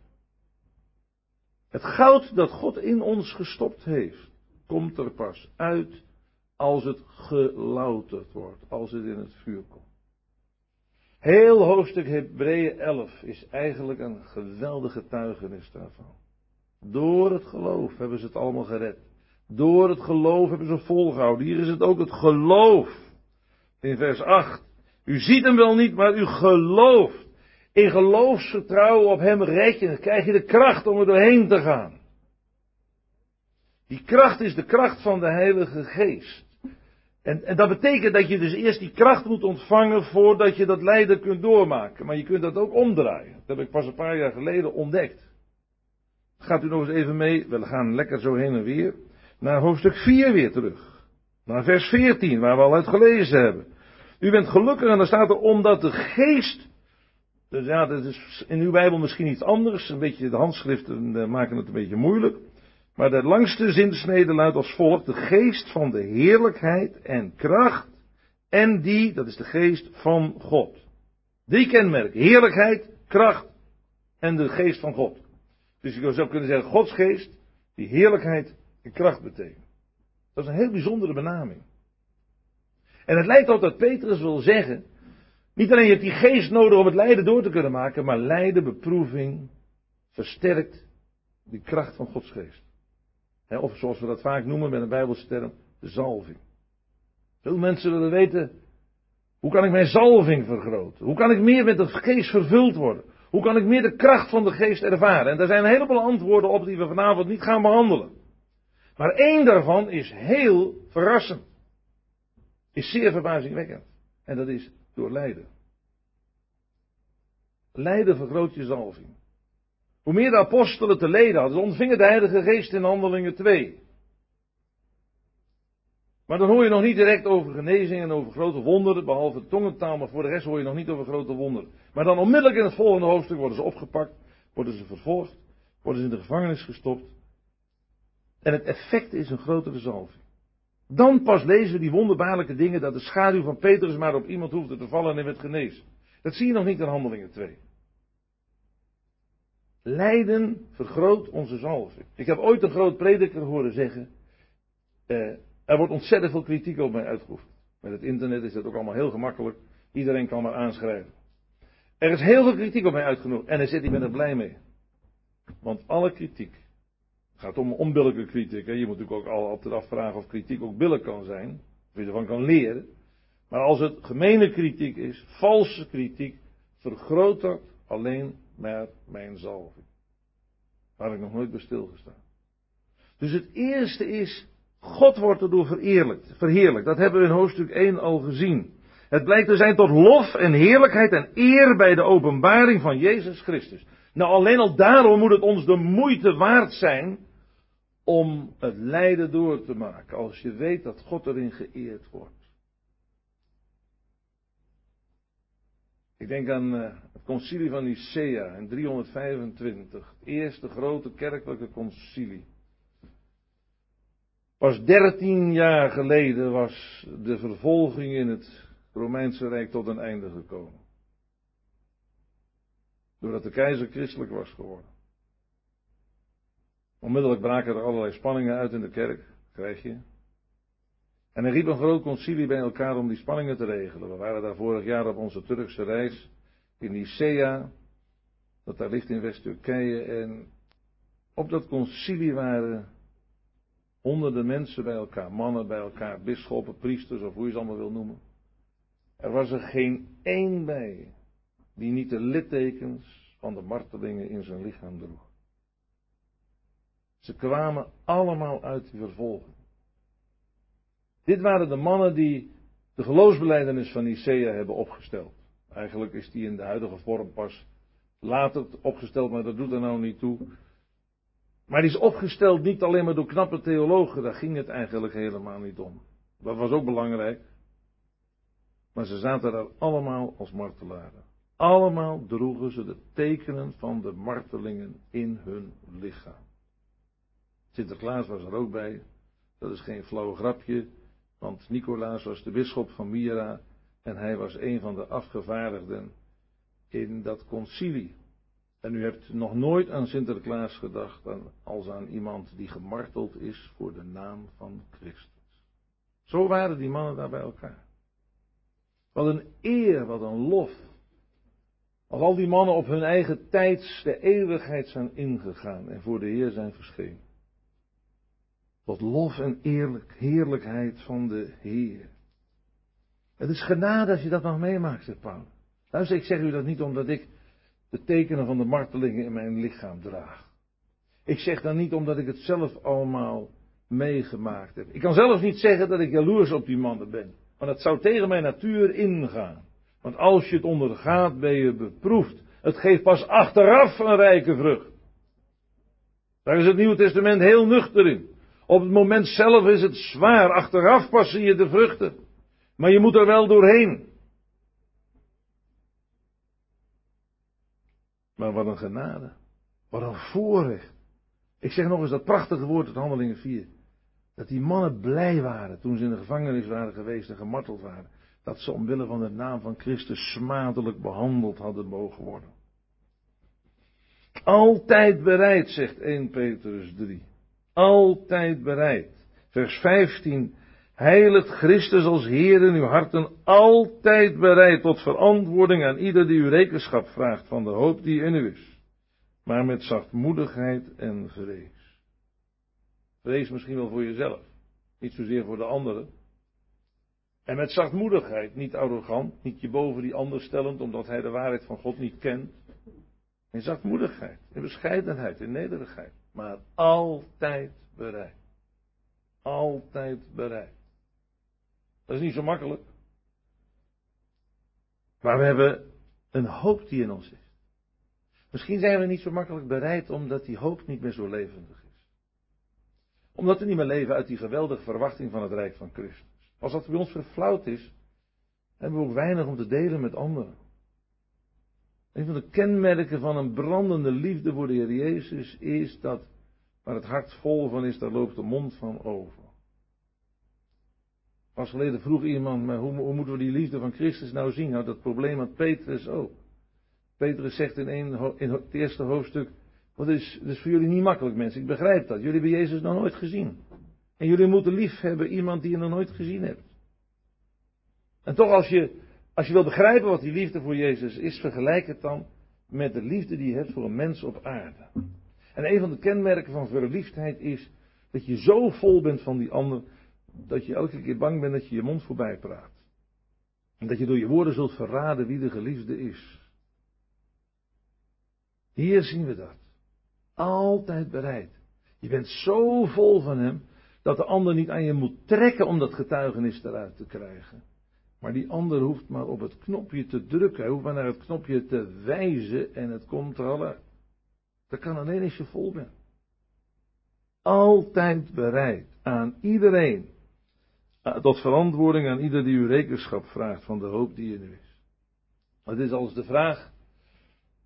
Het goud dat God in ons gestopt heeft, komt er pas uit als het gelouterd wordt, als het in het vuur komt. Heel hoofdstuk Hebreeën 11 is eigenlijk een geweldige getuigenis daarvan. Door het geloof hebben ze het allemaal gered. Door het geloof hebben ze volgehouden. Hier is het ook het geloof. In vers 8. U ziet hem wel niet, maar u gelooft. In geloofsvertrouwen op hem rekenen, krijg je de kracht om er doorheen te gaan. Die kracht is de kracht van de Heilige Geest. En, en, dat betekent dat je dus eerst die kracht moet ontvangen voordat je dat lijden kunt doormaken. Maar je kunt dat ook omdraaien. Dat heb ik pas een paar jaar geleden ontdekt. Gaat u nog eens even mee, we gaan lekker zo heen en weer, naar hoofdstuk 4 weer terug. Naar vers 14, waar we al uit gelezen hebben. U bent gelukkig en dan staat er omdat de geest dus ja, dat is in uw Bijbel misschien iets anders. Een beetje de handschriften eh, maken het een beetje moeilijk. Maar de langste zinsnede luidt als volgt: de geest van de heerlijkheid en kracht. En die, dat is de geest van God. Drie kenmerken: heerlijkheid, kracht en de geest van God. Dus je zou kunnen zeggen: Gods geest, die heerlijkheid en kracht betekent. Dat is een heel bijzondere benaming. En het lijkt ook dat Petrus wil zeggen niet alleen heeft die geest nodig om het lijden door te kunnen maken, maar lijden, beproeving, versterkt die kracht van Gods geest. of zoals we dat vaak noemen met een Bijbelse term, de zalving. Veel mensen willen weten, hoe kan ik mijn zalving vergroten? Hoe kan ik meer met de geest vervuld worden? Hoe kan ik meer de kracht van de geest ervaren? En daar zijn een heleboel antwoorden op die we vanavond niet gaan behandelen. Maar één daarvan is heel verrassend. Is zeer verbazingwekkend. En dat is door lijden. Lijden vergroot je zalving. Hoe meer de apostelen te leden hadden, ontvingen de Heilige Geest in handelingen 2. Maar dan hoor je nog niet direct over genezing en over grote wonderen, behalve tongentaal, maar voor de rest hoor je nog niet over grote wonderen. Maar dan onmiddellijk in het volgende hoofdstuk worden ze opgepakt, worden ze vervolgd, worden ze in de gevangenis gestopt. En het effect is een grotere zalving. Dan pas lezen we die wonderbaarlijke dingen dat de schaduw van Petrus maar op iemand hoefde te vallen en werd genezen. Dat zie je nog niet in Handelingen 2. Lijden vergroot onze zalving. Ik heb ooit een groot prediker horen zeggen. Eh, er wordt ontzettend veel kritiek op mij uitgeoefend. Met het internet is dat ook allemaal heel gemakkelijk. Iedereen kan maar aanschrijven. Er is heel veel kritiek op mij uitgenodigd. En daar zit ik ben er blij mee. Want alle kritiek gaat om onbillijke kritiek. Hè. Je moet natuurlijk ook altijd afvragen of kritiek ook billig kan zijn. Of je ervan kan leren. Maar als het gemene kritiek is, valse kritiek, vergroot dat alleen maar mijn zalving. Waar ik nog nooit bij stilgestaan. Dus het eerste is God wordt erdoor vereerlijkt, verheerlijkt. Dat hebben we in hoofdstuk 1 al gezien. Het blijkt te zijn tot lof en heerlijkheid en eer bij de openbaring van Jezus Christus. Nou, alleen al daarom moet het ons de moeite waard zijn om het lijden door te maken. Als je weet dat God erin geëerd wordt. Ik denk aan uh, het concilie van Nicea in 325. Het eerste grote kerkelijke concilie. Pas dertien jaar geleden was de vervolging in het Romeinse Rijk tot een einde gekomen. Doordat de keizer christelijk was geworden. Onmiddellijk braken er allerlei spanningen uit in de kerk, krijg je. En hij riep een groot concilie bij elkaar om die spanningen te regelen. We waren daar vorig jaar op onze Turkse reis in Nicea, dat daar ligt in West-Turkije. En op dat concilie waren honderden mensen bij elkaar, mannen bij elkaar, bisschoppen, priesters of hoe je ze allemaal wil noemen. Er was er geen één bij die niet de littekens van de martelingen in zijn lichaam droeg. Ze kwamen allemaal uit die vervolging. Dit waren de mannen die de geloofsbeleidenis van Nicea hebben opgesteld. Eigenlijk is die in de huidige vorm pas later opgesteld, maar dat doet er nou niet toe. Maar die is opgesteld niet alleen maar door knappe theologen, daar ging het eigenlijk helemaal niet om. Dat was ook belangrijk. Maar ze zaten daar allemaal als martelaren. Allemaal droegen ze de tekenen van de martelingen in hun lichaam. Sinterklaas was er ook bij. Dat is geen flauw grapje, want Nicolaas was de bisschop van Myra en hij was een van de afgevaardigden in dat concilie. En u hebt nog nooit aan Sinterklaas gedacht als aan iemand die gemarteld is voor de naam van Christus. Zo waren die mannen daar bij elkaar. Wat een eer, wat een lof. Als al die mannen op hun eigen tijds de eeuwigheid zijn ingegaan en voor de Heer zijn verschenen. Tot lof en eerlijk, heerlijkheid van de Heer. Het is genade als je dat nog meemaakt, zegt Paulus. Luister, ik zeg u dat niet omdat ik de tekenen van de martelingen in mijn lichaam draag. Ik zeg dat niet omdat ik het zelf allemaal meegemaakt heb. Ik kan zelfs niet zeggen dat ik jaloers op die mannen ben. Want dat zou tegen mijn natuur ingaan. Want als je het ondergaat, ben je beproefd. Het geeft pas achteraf een rijke vrucht. Daar is het Nieuwe Testament heel nuchter in. Op het moment zelf is het zwaar. Achteraf pas zie je de vruchten. Maar je moet er wel doorheen. Maar wat een genade. Wat een voorrecht. Ik zeg nog eens dat prachtige woord uit Handelingen 4. Dat die mannen blij waren toen ze in de gevangenis waren geweest en gemarteld waren. Dat ze omwille van de naam van Christus smadelijk behandeld hadden mogen worden. Altijd bereid, zegt 1 Petrus 3. Altijd bereid. Vers 15. Heiligt Christus als Heer in uw harten altijd bereid tot verantwoording aan ieder die u rekenschap vraagt van de hoop die in u is. Maar met zachtmoedigheid en vrees. Vrees misschien wel voor jezelf. Niet zozeer voor de anderen. En met zachtmoedigheid, niet arrogant, niet je boven die ander stellend omdat hij de waarheid van God niet kent. In zachtmoedigheid, in bescheidenheid, in nederigheid. Maar altijd bereid. Altijd bereid. Dat is niet zo makkelijk. Maar we hebben een hoop die in ons is. Misschien zijn we niet zo makkelijk bereid omdat die hoop niet meer zo levendig is. Omdat we niet meer leven uit die geweldige verwachting van het Rijk van Christus. Als dat bij ons verflauwd is, hebben we ook weinig om te delen met anderen. Een van de kenmerken van een brandende liefde voor de Heer Jezus is dat waar het hart vol van is, daar loopt de mond van over. Pas geleden vroeg iemand me, hoe, hoe, moeten we die liefde van Christus nou zien? Nou, dat probleem had Petrus ook. Petrus zegt in, een, in het eerste hoofdstuk, dat is, dat is voor jullie niet makkelijk mensen, ik begrijp dat. Jullie hebben Jezus nog nooit gezien. En jullie moeten lief hebben iemand die je nog nooit gezien hebt. En toch als je, als je wil begrijpen wat die liefde voor Jezus is, vergelijk het dan met de liefde die je hebt voor een mens op aarde. En een van de kenmerken van verliefdheid is dat je zo vol bent van die ander, dat je elke keer bang bent dat je je mond voorbij praat. En dat je door je woorden zult verraden wie de geliefde is. Hier zien we dat. Altijd bereid. Je bent zo vol van hem, dat de ander niet aan je moet trekken om dat getuigenis eruit te krijgen. Maar die ander hoeft maar op het knopje te drukken. Hij hoeft maar naar het knopje te wijzen en het komt er al. Dat kan alleen als je vol bent. Altijd bereid aan iedereen. Eh, tot verantwoording aan ieder die u rekenschap vraagt van de hoop die in u is. Het is als de vraag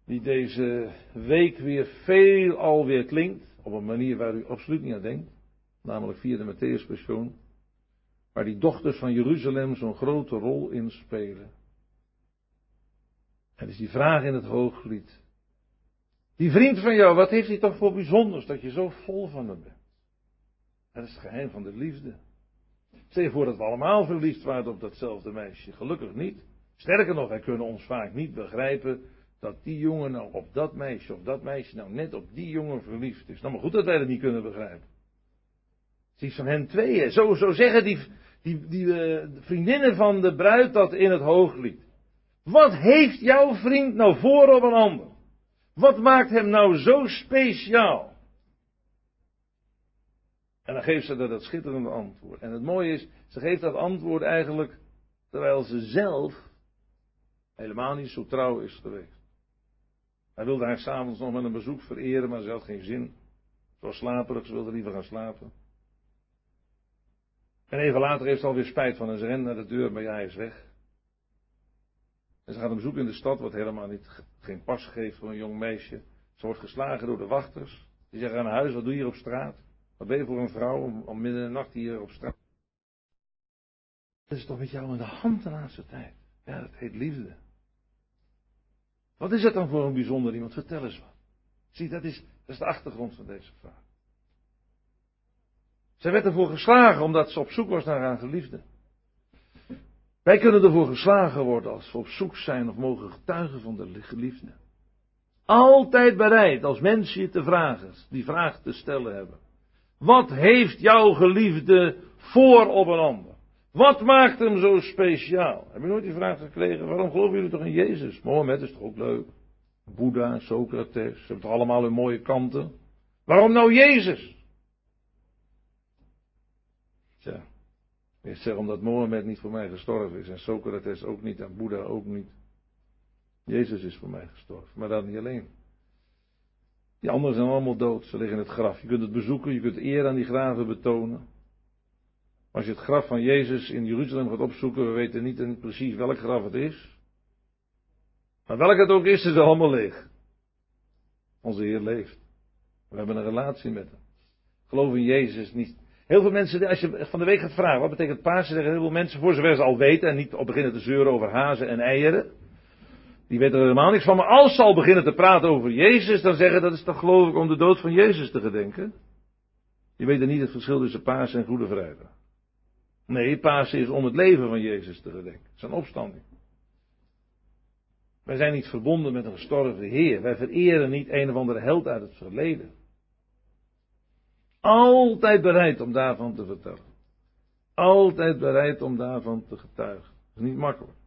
die deze week weer veel alweer klinkt. Op een manier waar u absoluut niet aan denkt. Namelijk via de Matthäus waar die dochters van Jeruzalem zo'n grote rol in spelen. Het is die vraag in het hooglied. Die vriend van jou, wat heeft hij toch voor bijzonders dat je zo vol van hem bent? Dat is het geheim van de liefde. Stel je voor dat we allemaal verliefd waren op datzelfde meisje. Gelukkig niet. Sterker nog, wij kunnen ons vaak niet begrijpen dat die jongen nou op dat meisje of dat meisje nou net op die jongen verliefd is. Nou maar goed dat wij dat niet kunnen begrijpen. Het is van hen tweeën. Zo, zo zeggen die, die, die uh, vriendinnen van de bruid dat in het hooglied. Wat heeft jouw vriend nou voor op een ander? Wat maakt hem nou zo speciaal? En dan geeft ze dat schitterende antwoord. En het mooie is, ze geeft dat antwoord eigenlijk terwijl ze zelf helemaal niet zo trouw is geweest. Hij wilde haar s'avonds nog met een bezoek vereren, maar ze had geen zin. Was slaperig, ze wilde liever gaan slapen. En even later heeft ze alweer spijt van en ze rent naar de deur, maar ja, is weg. En ze gaat een bezoek in de stad, wat helemaal niet, geen pas geeft voor een jong meisje. Ze wordt geslagen door de wachters. Die zeggen aan huis, wat doe je hier op straat? Wat ben je voor een vrouw om, om midden in de nacht hier op straat? Dat is toch met jou in de hand de laatste tijd? Ja, dat heet liefde. Wat is dat dan voor een bijzonder iemand? Vertel eens wat. Zie, dat is, dat is de achtergrond van deze vraag. Zij werd ervoor geslagen omdat ze op zoek was naar haar geliefde. Wij kunnen ervoor geslagen worden als we op zoek zijn of mogen getuigen van de geliefde. Altijd bereid als mensen je te vragen, die vraag te stellen hebben. Wat heeft jouw geliefde voor op een ander? Wat maakt hem zo speciaal? Heb je nooit die vraag gekregen, waarom geloven jullie toch in Jezus? Mohammed is toch ook leuk? Boeddha, Socrates, ze hebben toch allemaal hun mooie kanten? Waarom nou Jezus? Ik zeg omdat Mohammed niet voor mij gestorven is en Socrates ook niet en Boeddha ook niet. Jezus is voor mij gestorven, maar dat niet alleen. Die anderen zijn allemaal dood, ze liggen in het graf. Je kunt het bezoeken, je kunt eer aan die graven betonen. Als je het graf van Jezus in Jeruzalem gaat opzoeken, we weten niet precies welk graf het is. Maar welk het ook is, is het allemaal leeg. Onze Heer leeft. We hebben een relatie met hem. Geloof in Jezus niet. Heel veel mensen, als je van de week gaat vragen, wat betekent Pasen, zeggen heel veel mensen, voor zover ze al weten, en niet op beginnen te zeuren over hazen en eieren. Die weten er helemaal niks van, maar als ze al beginnen te praten over Jezus, dan zeggen dat is toch geloof ik om de dood van Jezus te gedenken. Je weet er niet het verschil tussen Pasen en Goede Vrijdag. Nee, Pasen is om het leven van Jezus te gedenken. Een opstanding. Wij zijn niet verbonden met een gestorven Heer. Wij vereren niet een of andere held uit het verleden. Altijd bereid om daarvan te vertellen. Altijd bereid om daarvan te getuigen. Dat is niet makkelijk.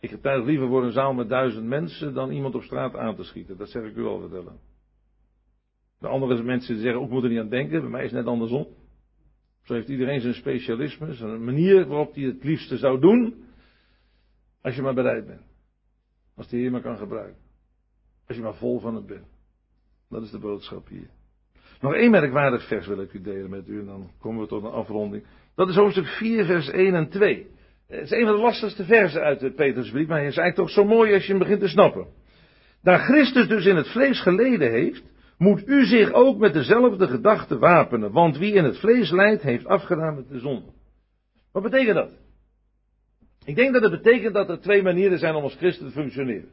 Ik getuig liever voor een zaal met duizend mensen dan iemand op straat aan te schieten. Dat zeg ik u al vertellen. De andere mensen zeggen, ook moet er niet aan denken. Bij mij is het net andersom. Zo heeft iedereen zijn specialisme, zijn manier waarop hij het liefste zou doen. Als je maar bereid bent. Als de Heer maar kan gebruiken. Als je maar vol van het bent. Dat is de boodschap hier. Nog één merkwaardig vers wil ik u delen met u en dan komen we tot een afronding. Dat is hoofdstuk 4, vers 1 en 2. Het is een van de lastigste versen uit de Petersbrief, maar hij is eigenlijk toch zo mooi als je hem begint te snappen. Daar Christus dus in het vlees geleden heeft, moet u zich ook met dezelfde gedachte wapenen, want wie in het vlees lijdt, heeft afgedaan met de zonde. Wat betekent dat? Ik denk dat het betekent dat er twee manieren zijn om als christen te functioneren.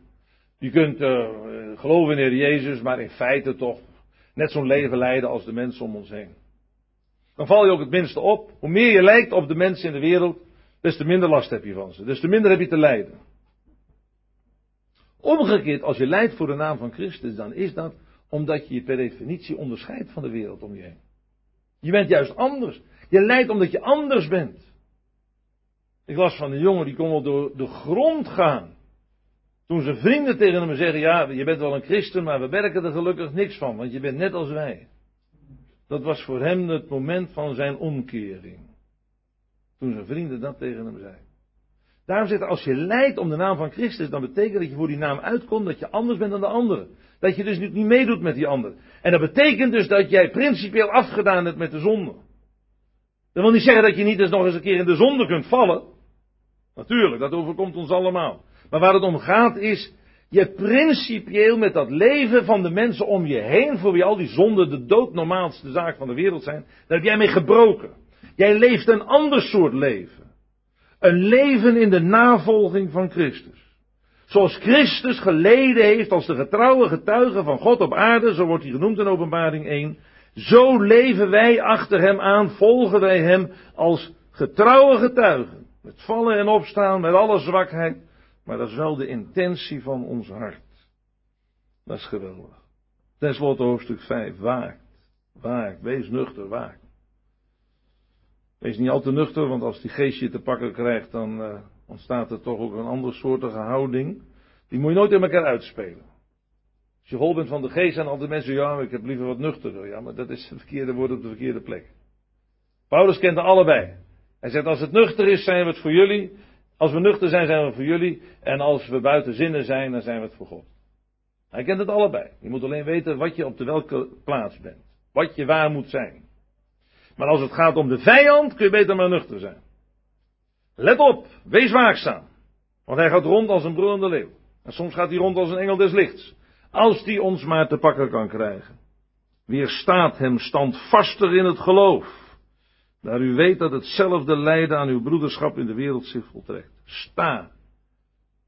Je kunt uh, geloven in Heer Jezus, maar in feite toch net zo'n leven leiden als de mensen om ons heen. Dan val je ook het minste op. Hoe meer je lijkt op de mensen in de wereld, des te minder last heb je van ze. Des te minder heb je te lijden. Omgekeerd, als je lijdt voor de naam van Christus, dan is dat omdat je je per definitie onderscheidt van de wereld om je heen. Je bent juist anders. Je lijdt omdat je anders bent. Ik las van een jongen die kon wel door de grond gaan. Toen zijn vrienden tegen hem zeggen, ja, je bent wel een christen, maar we merken er gelukkig niks van, want je bent net als wij. Dat was voor hem het moment van zijn omkering. Toen zijn vrienden dat tegen hem zeiden. Daarom zegt hij, als je lijdt om de naam van Christus, dan betekent dat je voor die naam uitkomt dat je anders bent dan de anderen. Dat je dus niet meedoet met die anderen. En dat betekent dus dat jij principieel afgedaan hebt met de zonde. Dat wil niet zeggen dat je niet eens nog eens een keer in de zonde kunt vallen. Natuurlijk, dat overkomt ons allemaal. Maar waar het om gaat is, je principieel met dat leven van de mensen om je heen, voor wie al die zonden de doodnormaalste zaak van de wereld zijn, daar heb jij mee gebroken. Jij leeft een ander soort leven. Een leven in de navolging van Christus. Zoals Christus geleden heeft als de getrouwe getuige van God op aarde, zo wordt hij genoemd in openbaring 1, zo leven wij achter hem aan, volgen wij hem als getrouwe getuigen. Met vallen en opstaan, met alle zwakheid, maar dat is wel de intentie van ons hart. Dat is geweldig. Ten slotte hoofdstuk 5, waakt, waakt, wees nuchter, waakt. Wees niet al te nuchter, want als die geestje te pakken krijgt, dan uh, ontstaat er toch ook een andere soortige houding. Die moet je nooit in elkaar uitspelen. Als je hol bent van de geest, zijn altijd mensen, ja, ik heb liever wat nuchterder. Ja, maar dat is het verkeerde woord op de verkeerde plek. Paulus kent er allebei. Hij zegt, als het nuchter is, zijn we het voor jullie. Als we nuchter zijn, zijn we voor jullie. En als we buiten zinnen zijn, dan zijn we het voor God. Hij kent het allebei. Je moet alleen weten wat je op de welke plaats bent. Wat je waar moet zijn. Maar als het gaat om de vijand, kun je beter maar nuchter zijn. Let op, wees waakzaam. Want hij gaat rond als een brullende leeuw. En soms gaat hij rond als een engel des lichts. Als die ons maar te pakken kan krijgen. Weerstaat hem standvastig in het geloof. Daar u weet dat hetzelfde lijden aan uw broederschap in de wereld zich voltrekt. Sta.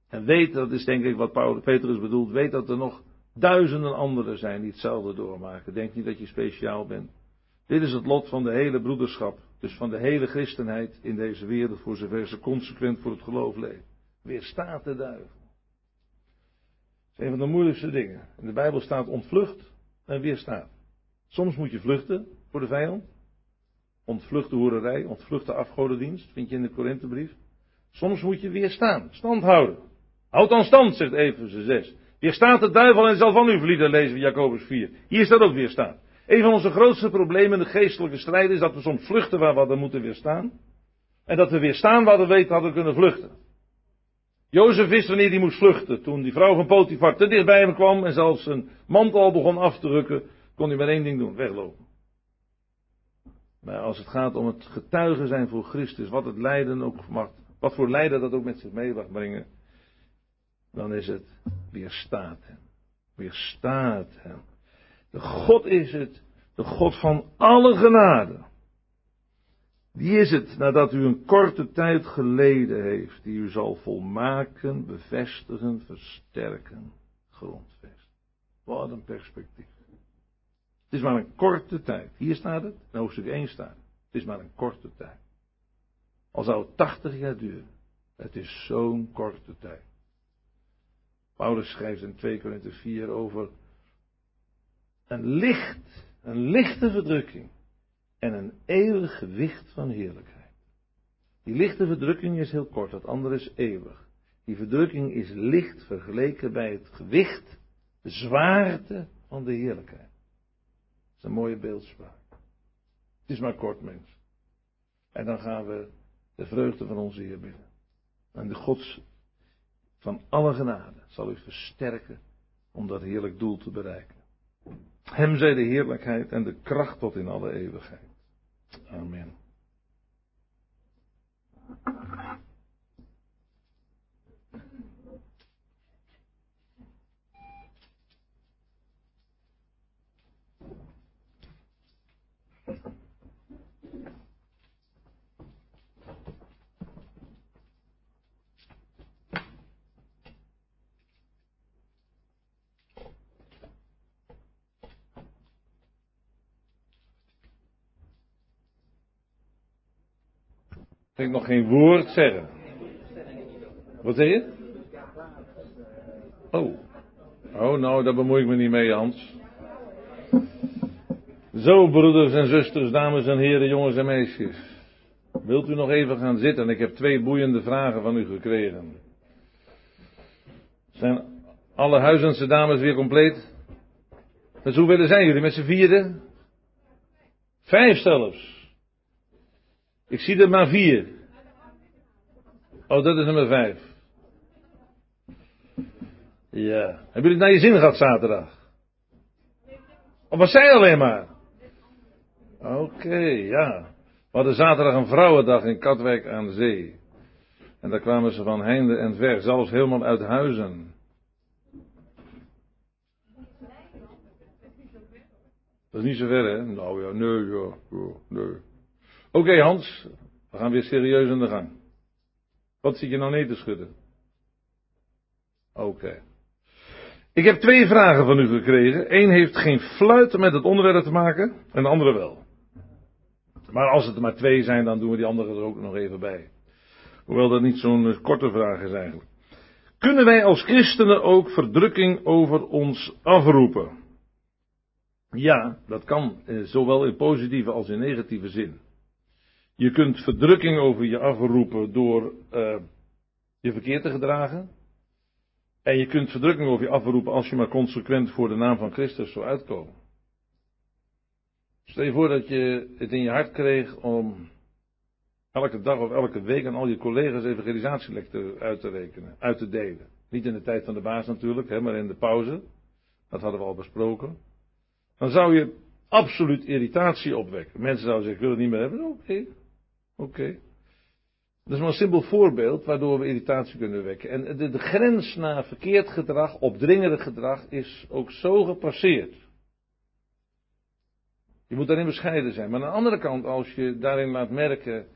En weet, dat is denk ik wat Paulus, Petrus bedoelt, weet dat er nog duizenden anderen zijn die hetzelfde doormaken. Denk niet dat je speciaal bent. Dit is het lot van de hele broederschap, dus van de hele christenheid in deze wereld, voor zover ze consequent voor het geloof leven. Weerstaat de duivel. Dat is een van de moeilijkste dingen. In de Bijbel staat ontvlucht en weerstaat. Soms moet je vluchten voor de vijand. Ontvlucht de hoererij, ontvlucht de afgodendienst, vind je in de Korinthebrief. Soms moet je weerstaan, stand houden. Houd dan stand, zegt Efeze 6. Weerstaat de duivel en zal van u vlieden, lezen we Jacobus 4. Hier staat ook weerstaan. Een van onze grootste problemen in de geestelijke strijd is dat we soms vluchten waar we hadden moeten weerstaan. En dat we weerstaan waar we weten hadden kunnen vluchten. Jozef wist wanneer hij moest vluchten. Toen die vrouw van Potifar te dicht bij hem kwam en zelfs zijn mantel al begon af te rukken, kon hij maar één ding doen, weglopen. Maar als het gaat om het getuigen zijn voor Christus, wat het lijden ook mag, wat voor lijden dat ook met zich mee mag brengen, dan is het weerstaat hem. Weerstaat hem. De God is het, de God van alle genade. Die is het, nadat u een korte tijd geleden heeft, die u zal volmaken, bevestigen, versterken, grondvesten. Wat een perspectief. Het is maar een korte tijd. Hier staat het, in hoofdstuk 1 staat het. is maar een korte tijd. Al zou het 80 jaar duren. Het is zo'n korte tijd. Paulus schrijft in 2 Korinther 4 over een licht, een lichte verdrukking en een eeuwig gewicht van heerlijkheid. Die lichte verdrukking is heel kort, dat andere is eeuwig. Die verdrukking is licht vergeleken bij het gewicht, de zwaarte van de heerlijkheid. Een mooie beeldspraak. Het is maar kort, mens. En dan gaan we de vreugde van onze Heer binnen. En de God van alle genade zal u versterken om dat heerlijk doel te bereiken. Hem zij de heerlijkheid en de kracht tot in alle eeuwigheid. Amen. Ik nog geen woord zeggen. Wat zeg je? Oh. Oh, nou, daar bemoei ik me niet mee, Hans. Zo, broeders en zusters, dames en heren, jongens en meisjes. Wilt u nog even gaan zitten? Ik heb twee boeiende vragen van u gekregen. Zijn alle huizense dames weer compleet? Met hoeveel zijn jullie? Met z'n vierde? Vijf zelfs. Ik zie er maar vier. Oh, dat is nummer vijf. Ja. Hebben jullie het naar je zin gehad zaterdag? Of was zij alleen maar? Oké, ja. We hadden zaterdag een vrouwendag in Katwijk aan Zee. En daar kwamen ze van heinde en ver, zelfs helemaal uit huizen. Dat is niet zo ver, hè? Nou ja, nee, ja, ja nee. Oké, Hans, we gaan weer serieus aan de gang. Wat zit je nou nee te schudden? Oké. Ik heb twee vragen van u gekregen. Eén heeft geen fluit met het onderwerp te maken en de andere wel. Maar als het er maar twee zijn, dan doen we die andere er ook nog even bij. Hoewel dat niet zo'n eh, korte vraag is eigenlijk. Kunnen wij als christenen ook verdrukking over ons afroepen? Ja, dat kan, eh, zowel in positieve als in negatieve zin. Je kunt verdrukking over je afroepen door uh, je verkeerd te gedragen. En je kunt verdrukking over je afroepen als je maar consequent voor de naam van Christus zou uitkomen. Stel je voor dat je het in je hart kreeg om elke dag of elke week aan al je collega's evangelisatielecten uit te rekenen, uit te delen. Niet in de tijd van de baas natuurlijk, hè, maar in de pauze. Dat hadden we al besproken. Dan zou je absoluut irritatie opwekken. Mensen zouden zeggen, ik wil het niet meer hebben. Oké, oké. Dat is maar een simpel voorbeeld waardoor we irritatie kunnen wekken. En de, grens naar verkeerd gedrag, opdringerig gedrag, is ook zo gepasseerd. Je moet daarin bescheiden zijn. Maar aan de andere kant, als je daarin laat merken,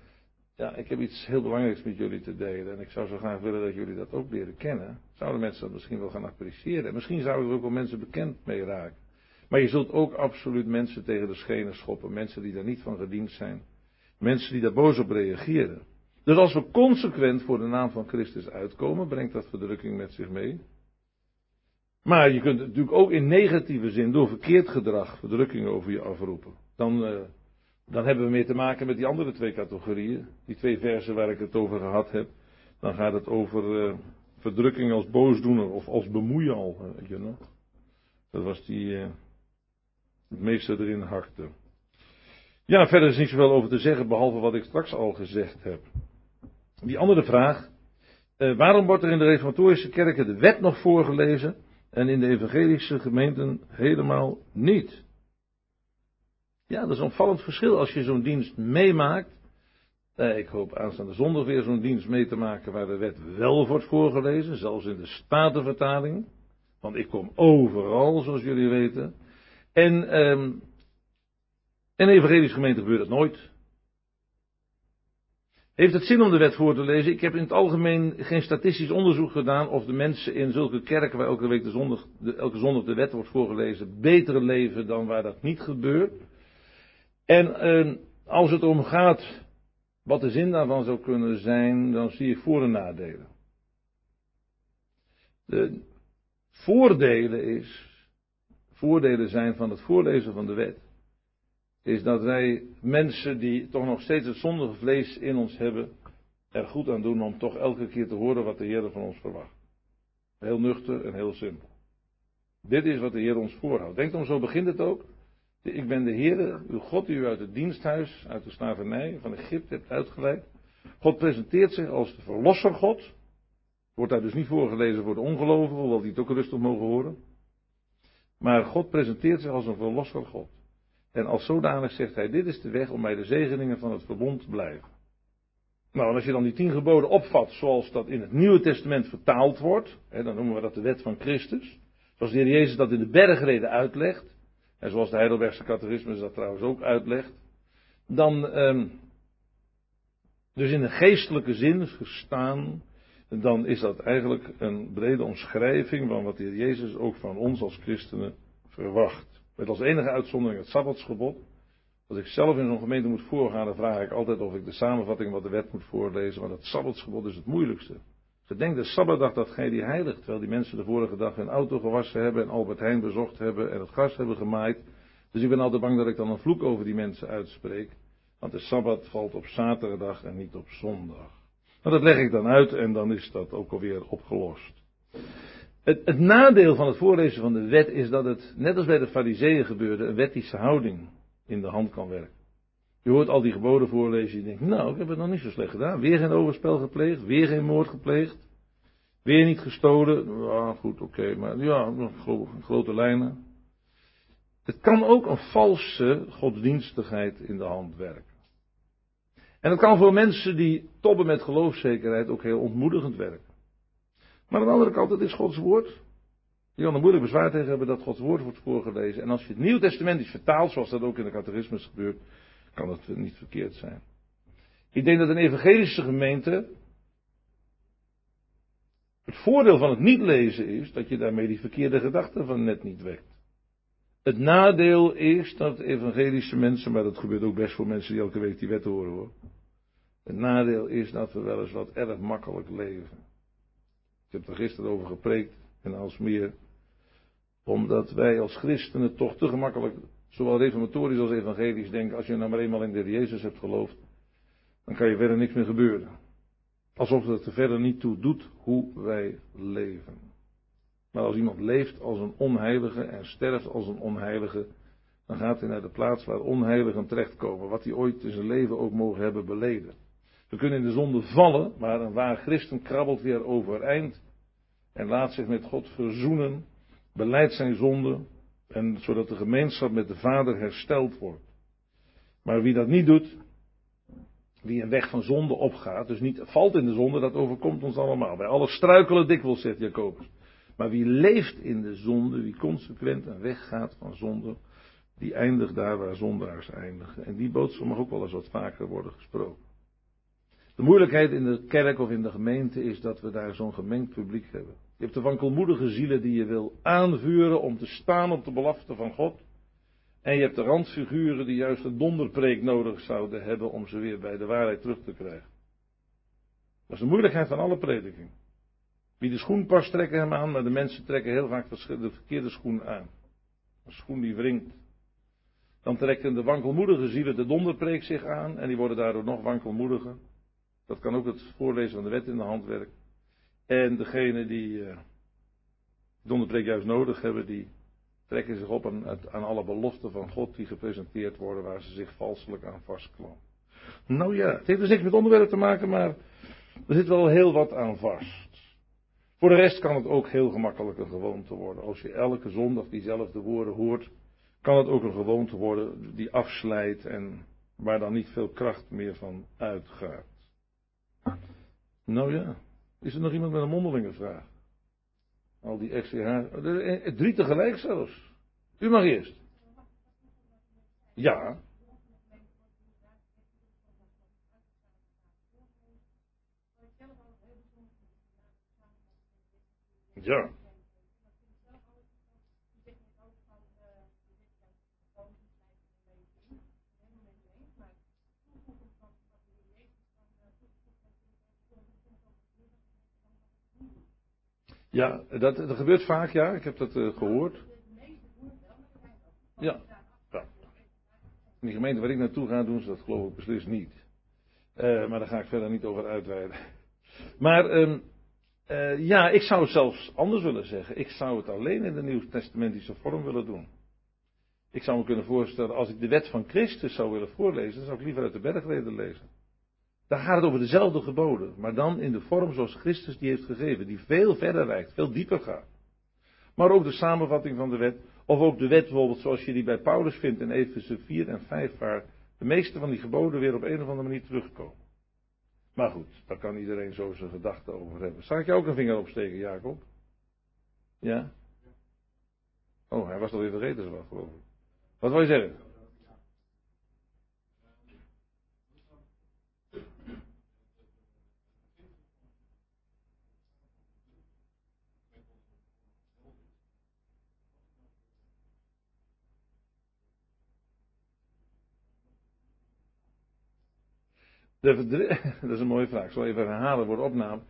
ja, ik heb iets heel belangrijks met jullie te delen. En ik zou zo graag willen dat jullie dat ook leren kennen. Zouden mensen dat misschien wel gaan appreciëren. En misschien zouden er ook wel mensen bekend mee raken. Maar je zult ook absoluut mensen tegen de schenen schoppen. Mensen die daar niet van gediend zijn. Mensen die daar boos op reageren. Dus als we consequent voor de naam van Christus uitkomen, brengt dat verdrukking met zich mee. Maar je kunt natuurlijk ook in negatieve zin door verkeerd gedrag verdrukking over je afroepen. Dan, uh, dan hebben we meer te maken met die andere twee categorieën. Die twee versen waar ik het over gehad heb. Dan gaat het over uh, verdrukking als boosdoener of als bemoeien al. Weet je nog? Dat was die, uh, het meeste erin hakte. Ja, verder is niet zoveel over te zeggen, behalve wat ik straks al gezegd heb. Die andere vraag. Uh, waarom wordt er in de reformatorische kerken de wet nog voorgelezen en in de evangelische gemeenten helemaal niet? Ja, dat is een opvallend verschil als je zo'n dienst meemaakt. Uh, ik hoop aanstaande zondag weer zo'n dienst mee te maken waar de wet wel wordt voorgelezen, zelfs in de Statenvertaling. Want ik kom overal, zoals jullie weten. En um, in de evangelische gemeente gebeurt dat nooit. Heeft het zin om de wet voor te lezen? Ik heb in het algemeen geen statistisch onderzoek gedaan of de mensen in zulke kerken waar elke week de zondag, de, elke zondag de wet wordt voorgelezen beter leven dan waar dat niet gebeurt. En eh, als het om gaat wat de zin daarvan zou kunnen zijn, dan zie ik voor- en nadelen. De voordelen is, voordelen zijn van het voorlezen van de wet is dat wij mensen die toch nog steeds het zondige vlees in ons hebben, er goed aan doen om toch elke keer te horen wat de Heer van ons verwacht. Heel nuchter en heel simpel. Dit is wat de Heer ons voorhoudt. Denk om, zo begint het ook. Ik ben de Heer, uw God, die u uit het diensthuis, uit de slavernij van Egypte hebt uitgeleid. God presenteert zich als de verlosser God. Wordt daar dus niet voorgelezen voor de ongelovigen, hoewel die het ook rustig mogen horen. Maar God presenteert zich als een verlosser God. En als zodanig zegt hij, dit is de weg om bij de zegeningen van het verbond te blijven. Nou, en als je dan die tien geboden opvat zoals dat in het Nieuwe Testament vertaald wordt, hè, dan noemen we dat de wet van Christus. Zoals de Heer Jezus dat in de bergreden uitlegt, en zoals de Heidelbergse catechismus dat trouwens ook uitlegt, dan, ehm, dus in een geestelijke zin gestaan, dan is dat eigenlijk een brede omschrijving van wat de Heer Jezus ook van ons als christenen verwacht. Met als enige uitzondering het Sabbatsgebod. Als ik zelf in zo'n gemeente moet voorgaan, dan vraag ik altijd of ik de samenvatting van de wet moet voorlezen. Want het Sabbatsgebod is het moeilijkste. Gedenk de Sabbatdag dat gij die heiligt. Terwijl die mensen de vorige dag hun auto gewassen hebben en Albert Heijn bezocht hebben en het gras hebben gemaaid. Dus ik ben altijd bang dat ik dan een vloek over die mensen uitspreek. Want de Sabbat valt op zaterdag en niet op zondag. Maar dat leg ik dan uit en dan is dat ook alweer opgelost. Het, het, nadeel van het voorlezen van de wet is dat het, net als bij de fariseeën gebeurde, een wettische houding in de hand kan werken. Je hoort al die geboden voorlezen. Je denkt, nou, ik heb het nog niet zo slecht gedaan. Weer geen overspel gepleegd. Weer geen moord gepleegd. Weer niet gestolen. Ja, goed, oké. maar ja, grote lijnen. Het kan ook een valse godsdienstigheid in de hand werken. En dat kan voor mensen die tobben met geloofszekerheid ook heel ontmoedigend werken. Maar aan de andere kant, het is Gods woord. Je kan er moeilijk bezwaar tegen hebben dat Gods woord wordt voorgelezen. En als je het Nieuw Testament is vertaald, zoals dat ook in de catechismus gebeurt, kan het niet verkeerd zijn. Ik denk dat een evangelische gemeente. Het voordeel van het niet lezen is dat je daarmee die verkeerde gedachten van net niet wekt. Het nadeel is dat evangelische mensen, maar dat gebeurt ook best voor mensen die elke week die wet horen hoor. Het nadeel is dat we wel eens wat erg makkelijk leven. Ik heb er gisteren over gepreekt en als meer. Omdat wij als christenen toch te gemakkelijk, zowel reformatorisch als evangelisch, denken: als je nou maar eenmaal in de Jezus hebt geloofd, dan kan je verder niks meer gebeuren. Alsof het er verder niet toe doet hoe wij leven. Maar als iemand leeft als een onheilige en sterft als een onheilige, dan gaat hij naar de plaats waar onheiligen terechtkomen, wat hij ooit in zijn leven ook mogen hebben beleden. We kunnen in de zonde vallen, maar een waar christen krabbelt weer overeind en laat zich met God verzoenen, beleidt zijn zonde, en zodat de gemeenschap met de Vader hersteld wordt. Maar wie dat niet doet, wie een weg van zonde opgaat, dus niet valt in de zonde, dat overkomt ons allemaal. Bij alle struikelen dikwijls, zegt Jacobus. Maar wie leeft in de zonde, wie consequent een weg gaat van zonde, die eindigt daar waar zondaars eindigen. En die boodschap mag ook wel eens wat vaker worden gesproken. De moeilijkheid in de kerk of in de gemeente is dat we daar zo'n gemengd publiek hebben. Je hebt de wankelmoedige zielen die je wil aanvuren om te staan op de belofte van God. En je hebt de randfiguren die juist een donderpreek nodig zouden hebben om ze weer bij de waarheid terug te krijgen. Dat is de moeilijkheid van alle prediking. Wie de schoen past trekken hem aan, maar de mensen trekken heel vaak de verkeerde schoen aan. Een schoen die wringt. Dan trekken de wankelmoedige zielen de donderpreek zich aan en die worden daardoor nog wankelmoediger. Dat kan ook het voorlezen van de wet in de hand werken. En degene die uh, juist nodig hebben, die trekken zich op aan, aan, alle beloften van God die gepresenteerd worden waar ze zich valselijk aan vastklampen. Nou ja, het heeft dus niks met onderwerp te maken, maar er zit wel heel wat aan vast. Voor de rest kan het ook heel gemakkelijk een gewoonte worden. Als je elke zondag diezelfde woorden hoort, kan het ook een gewoonte worden die afslijt en waar dan niet veel kracht meer van uitgaat. Nou ja, is er nog iemand met een mondelinge vraag? Al die XCH, drie tegelijk zelfs. U mag eerst. Ja. Ja. Ja, dat, gebeurt vaak, ja. Ik heb dat uh, gehoord. Ja. ja. In die gemeente waar ik naartoe ga doen ze dat geloof ik beslist niet. Uh, maar daar ga ik verder niet over uitweiden. Maar um, uh, ja, ik zou het zelfs anders willen zeggen. Ik zou het alleen in de nieuwtestamentische vorm willen doen. Ik zou me kunnen voorstellen, als ik de wet van Christus zou willen voorlezen, dan zou ik liever uit de bergreden lezen. Daar gaat het over dezelfde geboden, maar dan in de vorm zoals Christus die heeft gegeven, die veel verder reikt, veel dieper gaat. Maar ook de samenvatting van de wet, of ook de wet bijvoorbeeld zoals je die bij Paulus vindt in Efeze 4 en 5, waar de meeste van die geboden weer op een of andere manier terugkomen. Maar goed, daar kan iedereen zo zijn gedachten over hebben. Zal ik je ook een vinger opsteken, Jacob? Ja? Oh, hij was alweer vergeten, zo geloof ik. Wat wil je zeggen? dat is een mooie vraag. Ik zal even herhalen voor de opname.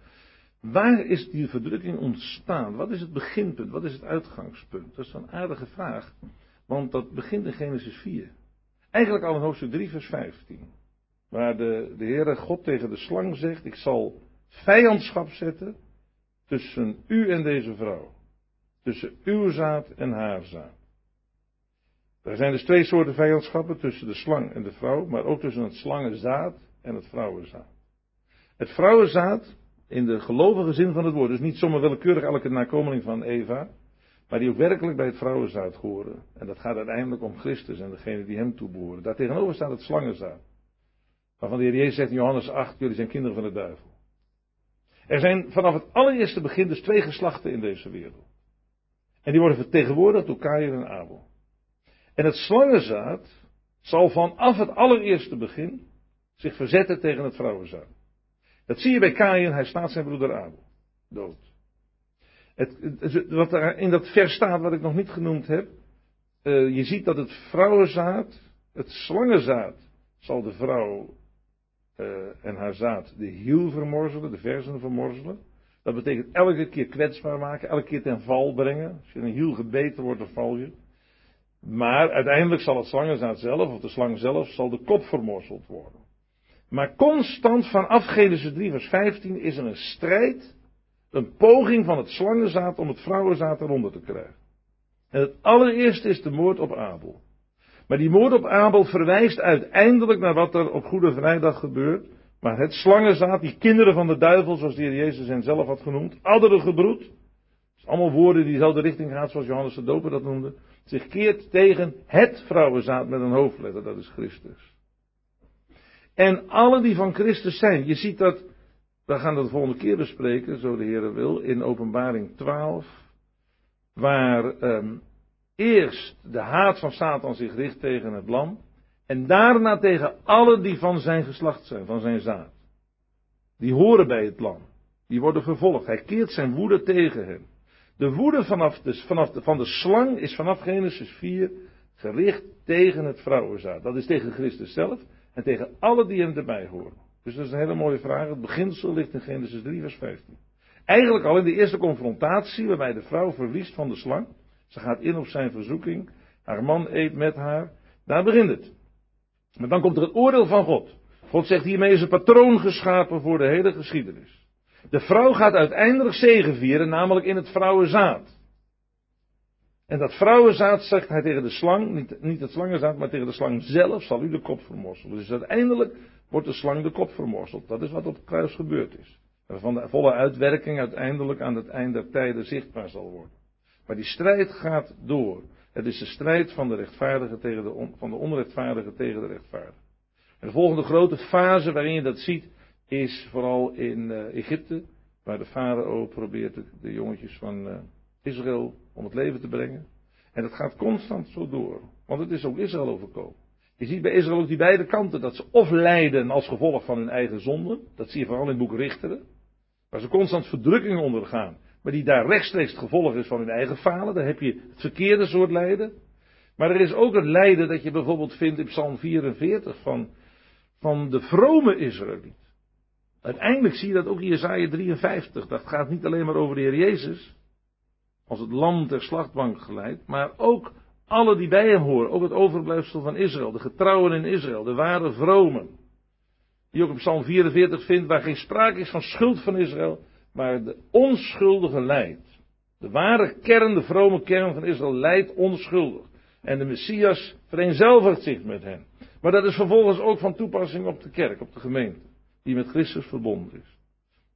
Waar is die verdrukking ontstaan? Wat is het beginpunt? Wat is het uitgangspunt? Dat is een aardige vraag. Want dat begint in Genesis 4. Eigenlijk al in hoofdstuk 3, vers 15. Waar de, de Heere God tegen de slang zegt: Ik zal vijandschap zetten tussen u en deze vrouw. Tussen uw zaad en haar zaad. Er zijn dus twee soorten vijandschappen tussen de slang en de vrouw, maar ook tussen het slangenzaad en het vrouwenzaad. Het vrouwenzaad, in de gelovige zin van het woord, dus niet zomaar willekeurig elke nakomeling van Eva, maar die ook werkelijk bij het vrouwenzaad horen. En dat gaat uiteindelijk om Christus en degene die hem toebehoren. Daartegenover staat het slangenzaad. Waarvan de Heer Jezus zegt in Johannes 8, jullie zijn kinderen van de duivel. Er zijn vanaf het allereerste begin dus twee geslachten in deze wereld. En die worden vertegenwoordigd door Kain en Abel. En het slangenzaad zal vanaf het allereerste begin zich verzetten tegen het vrouwenzaad. Dat zie je bij Kain, hij slaat zijn broeder Abel dood. Het, wat er in dat vers staat, wat ik nog niet genoemd heb. Uh, je ziet dat het vrouwenzaad, het slangenzaad, zal de vrouw uh, en haar zaad de hiel vermorzelen, de versen vermorzelen. Dat betekent elke keer kwetsbaar maken, elke keer ten val brengen. Als je een hiel gebeten wordt, dan val je. Maar uiteindelijk zal het slangenzaad zelf, of de slang zelf, zal de kop vermorzeld worden. Maar constant vanaf Genesis 3 vers 15 is er een strijd een poging van het slangenzaad om het vrouwenzaad eronder te krijgen. En het allereerste is de moord op Abel. Maar die moord op Abel verwijst uiteindelijk naar wat er op Goede Vrijdag gebeurt. Maar het slangenzaad, die kinderen van de duivel, zoals de heer Jezus hen zelf had genoemd, adderengebroed. Is allemaal woorden die dezelfde richting gaan, zoals Johannes de Doper dat noemde. Zich keert tegen het vrouwenzaad met een hoofdletter, dat is Christus. En alle die van Christus zijn, je ziet dat we gaan dat de volgende keer bespreken, zo de Heer wil, in Openbaring 12. Waar um, eerst de haat van Satan zich richt tegen het lam. En daarna tegen alle die van zijn geslacht zijn, van zijn zaad. Die horen bij het lam. Die worden vervolgd. Hij keert zijn woede tegen hen. De woede vanaf de, vanaf de, van de slang is vanaf Genesis 4 gericht tegen het vrouwenzaad. Dat is tegen Christus zelf en tegen alle die hem erbij horen. Dus dat is een hele mooie vraag. Het beginsel ligt in Genesis 3, vers 15. Eigenlijk al in de eerste confrontatie, waarbij de vrouw verliest van de slang. Ze gaat in op zijn verzoeking. Haar man eet met haar. Daar begint het. Maar dan komt er het oordeel van God. God zegt hiermee is een patroon geschapen voor de hele geschiedenis. De vrouw gaat uiteindelijk zegevieren, namelijk in het vrouwenzaad. En dat vrouwenzaad zegt hij tegen de slang, niet, niet het slangenzaad, maar tegen de slang zelf zal u de kop vermorselen. Dus uiteindelijk wordt de slang de kop vermorzeld. Dat is wat op het kruis gebeurd is. Waarvan de volle uitwerking uiteindelijk aan het eind der tijden zichtbaar zal worden. Maar die strijd gaat door. Het is de strijd van de rechtvaardige tegen de, van de onrechtvaardige tegen de rechtvaardige. En de volgende grote fase waarin je dat ziet, is vooral in uh, Egypte, waar de farao probeert de, jongetjes van uh, Israël om het leven te brengen. En dat gaat constant zo door. Want het is ook Israël overkomen. Je ziet bij Israël ook die beide kanten, dat ze of lijden als gevolg van hun eigen zonde, dat zie je vooral in het boek Richteren, waar ze constant verdrukking ondergaan, maar die daar rechtstreeks het gevolg is van hun eigen falen, daar heb je het verkeerde soort lijden. Maar er is ook het lijden dat je bijvoorbeeld vindt in Psalm 44 van, van de vrome Israëliet. Uiteindelijk zie je dat ook in Jesaja 53, dat gaat niet alleen maar over de Heer Jezus, als het lam ter slachtbank geleid, maar ook alle die bij hem horen, ook het overblijfsel van Israël, de getrouwen in Israël, de ware vromen. Die ook op Psalm 44 vindt, waar geen sprake is van schuld van Israël, maar de onschuldige lijdt. De ware kern, de vrome kern van Israël lijdt onschuldig. En de Messias vereenzelvigt zich met hen. Maar dat is vervolgens ook van toepassing op de kerk, op de gemeente, die met Christus verbonden is.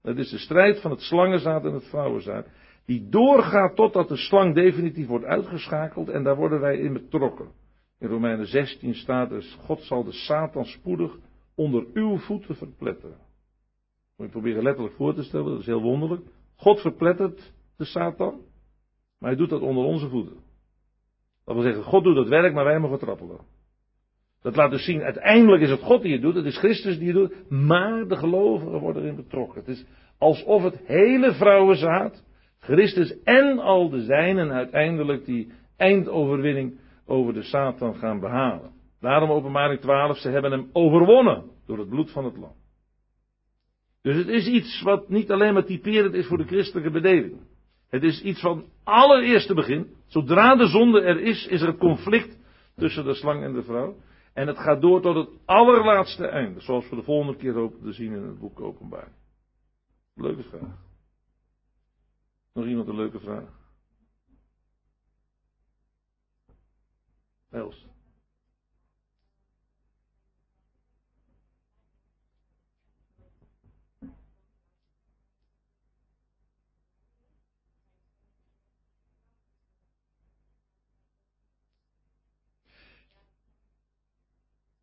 Dat is de strijd van het slangenzaad en het vrouwenzaad die doorgaat totdat de slang definitief wordt uitgeschakeld en daar worden wij in betrokken. In Romeinen 16 staat dus, God zal de Satan spoedig onder uw voeten verpletteren. Moet je proberen letterlijk voor te stellen, dat is heel wonderlijk. God verplettert de Satan, maar hij doet dat onder onze voeten. Dat wil zeggen, God doet het werk, maar wij mogen trappelen. Dat laat dus zien, uiteindelijk is het God die het doet, het is Christus die het doet, maar de gelovigen worden erin betrokken. Het is alsof het hele vrouwenzaad Christus en al de zijnen uiteindelijk die eindoverwinning over de Satan gaan behalen. Daarom openbaring 12, ze hebben hem overwonnen door het bloed van het lam. Dus het is iets wat niet alleen maar typerend is voor de christelijke bedeling. Het is iets van allereerste begin. Zodra de zonde er is, is er een conflict tussen de slang en de vrouw. En het gaat door tot het allerlaatste einde. Zoals we de volgende keer hopen te zien in het boek Openbaring. Leuke vraag. Nog iemand een leuke vraag? Els.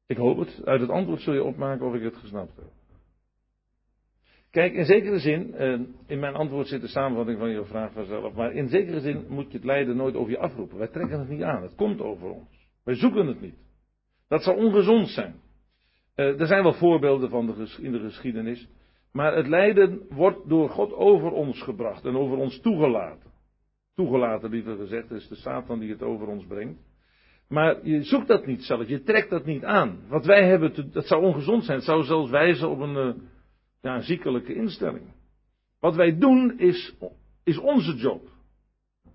Ik hoop het. Uit het antwoord zul je opmaken of ik het gesnapt heb. Kijk, in zekere zin, eh, in mijn antwoord zit de samenvatting van je vraag vanzelf, maar in zekere zin moet je het lijden nooit over je afroepen. Wij trekken het niet aan, het komt over ons. Wij zoeken het niet. Dat zou ongezond zijn. Uh, er zijn wel voorbeelden van de, in de geschiedenis, maar het lijden wordt door God over ons gebracht en over ons toegelaten. Toegelaten, liever gezegd, is de Satan die het over ons brengt. Maar je zoekt dat niet zelf, je trekt dat niet aan. Wat wij hebben, dat zou ongezond zijn. Het zou zelfs wijzen op een, eh, ja, een ziekelijke instelling. Wat wij doen is, is onze job.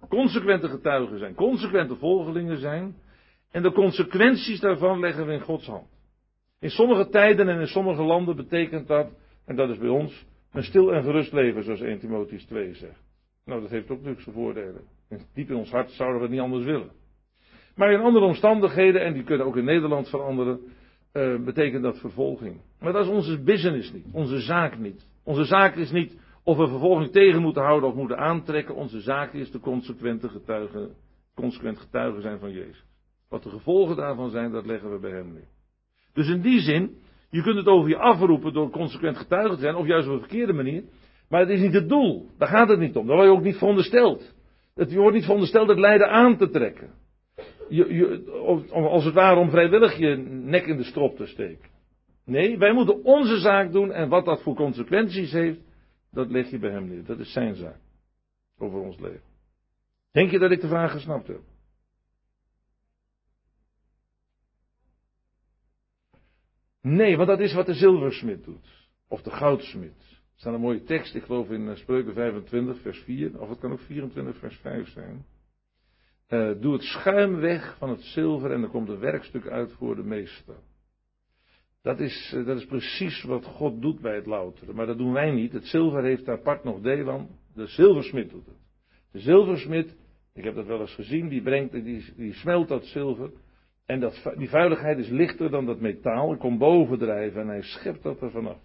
Consequente getuigen zijn, consequente volgelingen zijn. En de consequenties daarvan leggen we in Gods hand. In sommige tijden en in sommige landen betekent dat, en dat is bij ons, een stil en gerust leven, zoals 1 Timotheus 2 zegt. Nou, dat heeft ook natuurlijk zijn voordelen. diep in ons hart zouden we het niet anders willen. Maar in andere omstandigheden, en die kunnen ook in Nederland veranderen, uh, betekent dat vervolging. Maar dat is onze business niet, onze zaak niet. Onze zaak is niet of we vervolging tegen moeten houden of moeten aantrekken. Onze zaak is de consequente getuigen, consequent getuigen zijn van Jezus. Wat de gevolgen daarvan zijn, dat leggen we bij hem neer. Dus in die zin, je kunt het over je afroepen door consequent getuige te zijn, of juist op een verkeerde manier. Maar het is niet het doel. Daar gaat het niet om. Daar word je ook niet verondersteld. Je wordt niet verondersteld het lijden aan te trekken je, als het ware om vrijwillig je nek in de strop te steken. Nee, wij moeten onze zaak doen en wat dat voor consequenties heeft, dat leg je bij hem neer. Dat is zijn zaak. Over ons leven. Denk je dat ik de vraag gesnapt heb? Nee, want dat is wat de zilversmid doet. Of de goudsmid. Er staat een mooie tekst, ik geloof in eh, Spreuken 25, vers 4. Of het kan ook 24, vers 5 zijn. Uh, doe het schuim weg van het zilver en er komt een werkstuk uit voor de meester. Dat is, uh, dat is precies wat God doet bij het louteren. Maar dat doen wij niet. Het zilver heeft daar apart nog deel aan. De zilversmid doet het. De zilversmid, ik heb dat wel eens gezien, die, brengt, die, die smelt dat zilver. En dat, die vuiligheid is lichter dan dat metaal. Hij komt bovendrijven en hij schept dat er vanaf.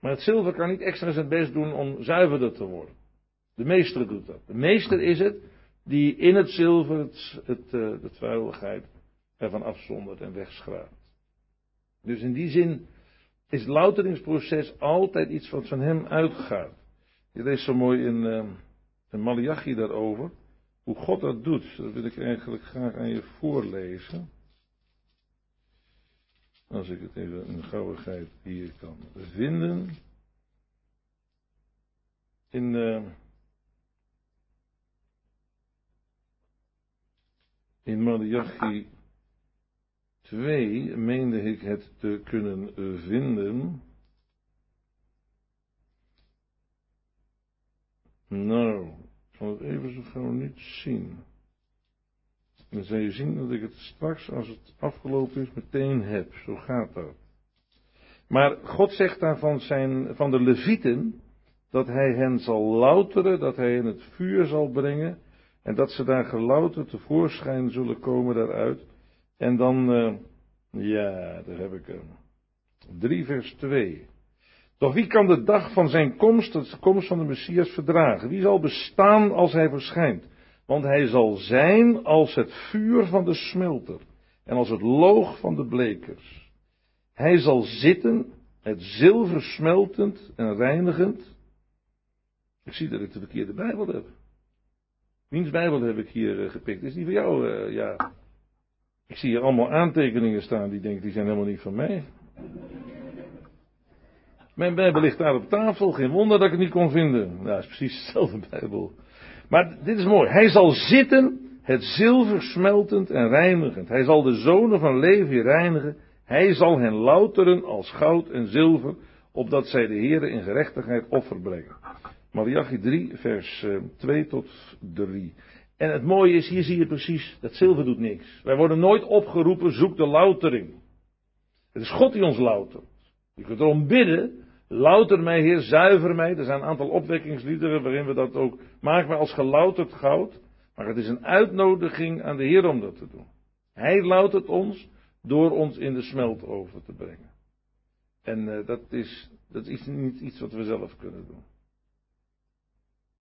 Maar het zilver kan niet extra zijn best doen om zuiverder te worden. De meester doet dat. De meester is het die in het zilver het, het, uh, de vuiligheid ervan afzondert en wegschraapt. Dus in die zin is louteringsproces altijd iets wat van hem uitgaat. Je leest zo mooi in, uh, in Malachi daarover. Hoe God dat doet, dat wil ik eigenlijk graag aan je voorlezen. Als ik het even in gauwigheid hier kan vinden. In uh, In Malachi 2 meende ik het te kunnen vinden. Nou, ik kan het even zo gauw niet zien. Dan zal je zien dat ik het straks, als het afgelopen is, meteen heb. Zo gaat dat. Maar God zegt daar van, zijn, van de levieten, dat hij hen zal louteren, dat hij hen het vuur zal brengen, en dat ze daar gelouterd tevoorschijn zullen komen daaruit. En dan, uh, ja, daar heb ik hem. 3 vers 2. Doch wie kan de dag van zijn komst, de komst van de Messias, verdragen? Wie zal bestaan als hij verschijnt? Want hij zal zijn als het vuur van de smelter en als het loog van de blekers. Hij zal zitten, het zilver smeltend en reinigend. Ik zie dat ik de verkeerde Bijbel heb. Wiens Bijbel heb ik hier uh, gepikt? Is die voor jou? Uh, ja. Ik zie hier allemaal aantekeningen staan die denk die zijn helemaal niet van mij. Mijn Bijbel ligt daar op tafel. Geen wonder dat ik het niet kon vinden. Nou, is precies dezelfde Bijbel. Maar dit is mooi. Hij zal zitten, het zilver smeltend en reinigend. Hij zal de zonen van Levi reinigen. Hij zal hen louteren als goud en zilver, opdat zij de Heeren in gerechtigheid offer brengen. Malachi 3, vers 2 eh, tot 3. En het mooie is, hier zie je precies, dat zilver doet niks. Wij worden nooit opgeroepen, zoek de loutering. Het is God die ons loutert. Je kunt erom bidden, louter mij Heer, zuiver mij. Er zijn een aantal opwekkingsliederen waarin we dat ook, maak mij als gelouterd goud. Maar het is een uitnodiging aan de Heer om dat te doen. Hij loutert ons door ons in de smeltoven te brengen. En uh, dat is, dat is niet iets wat we zelf kunnen doen.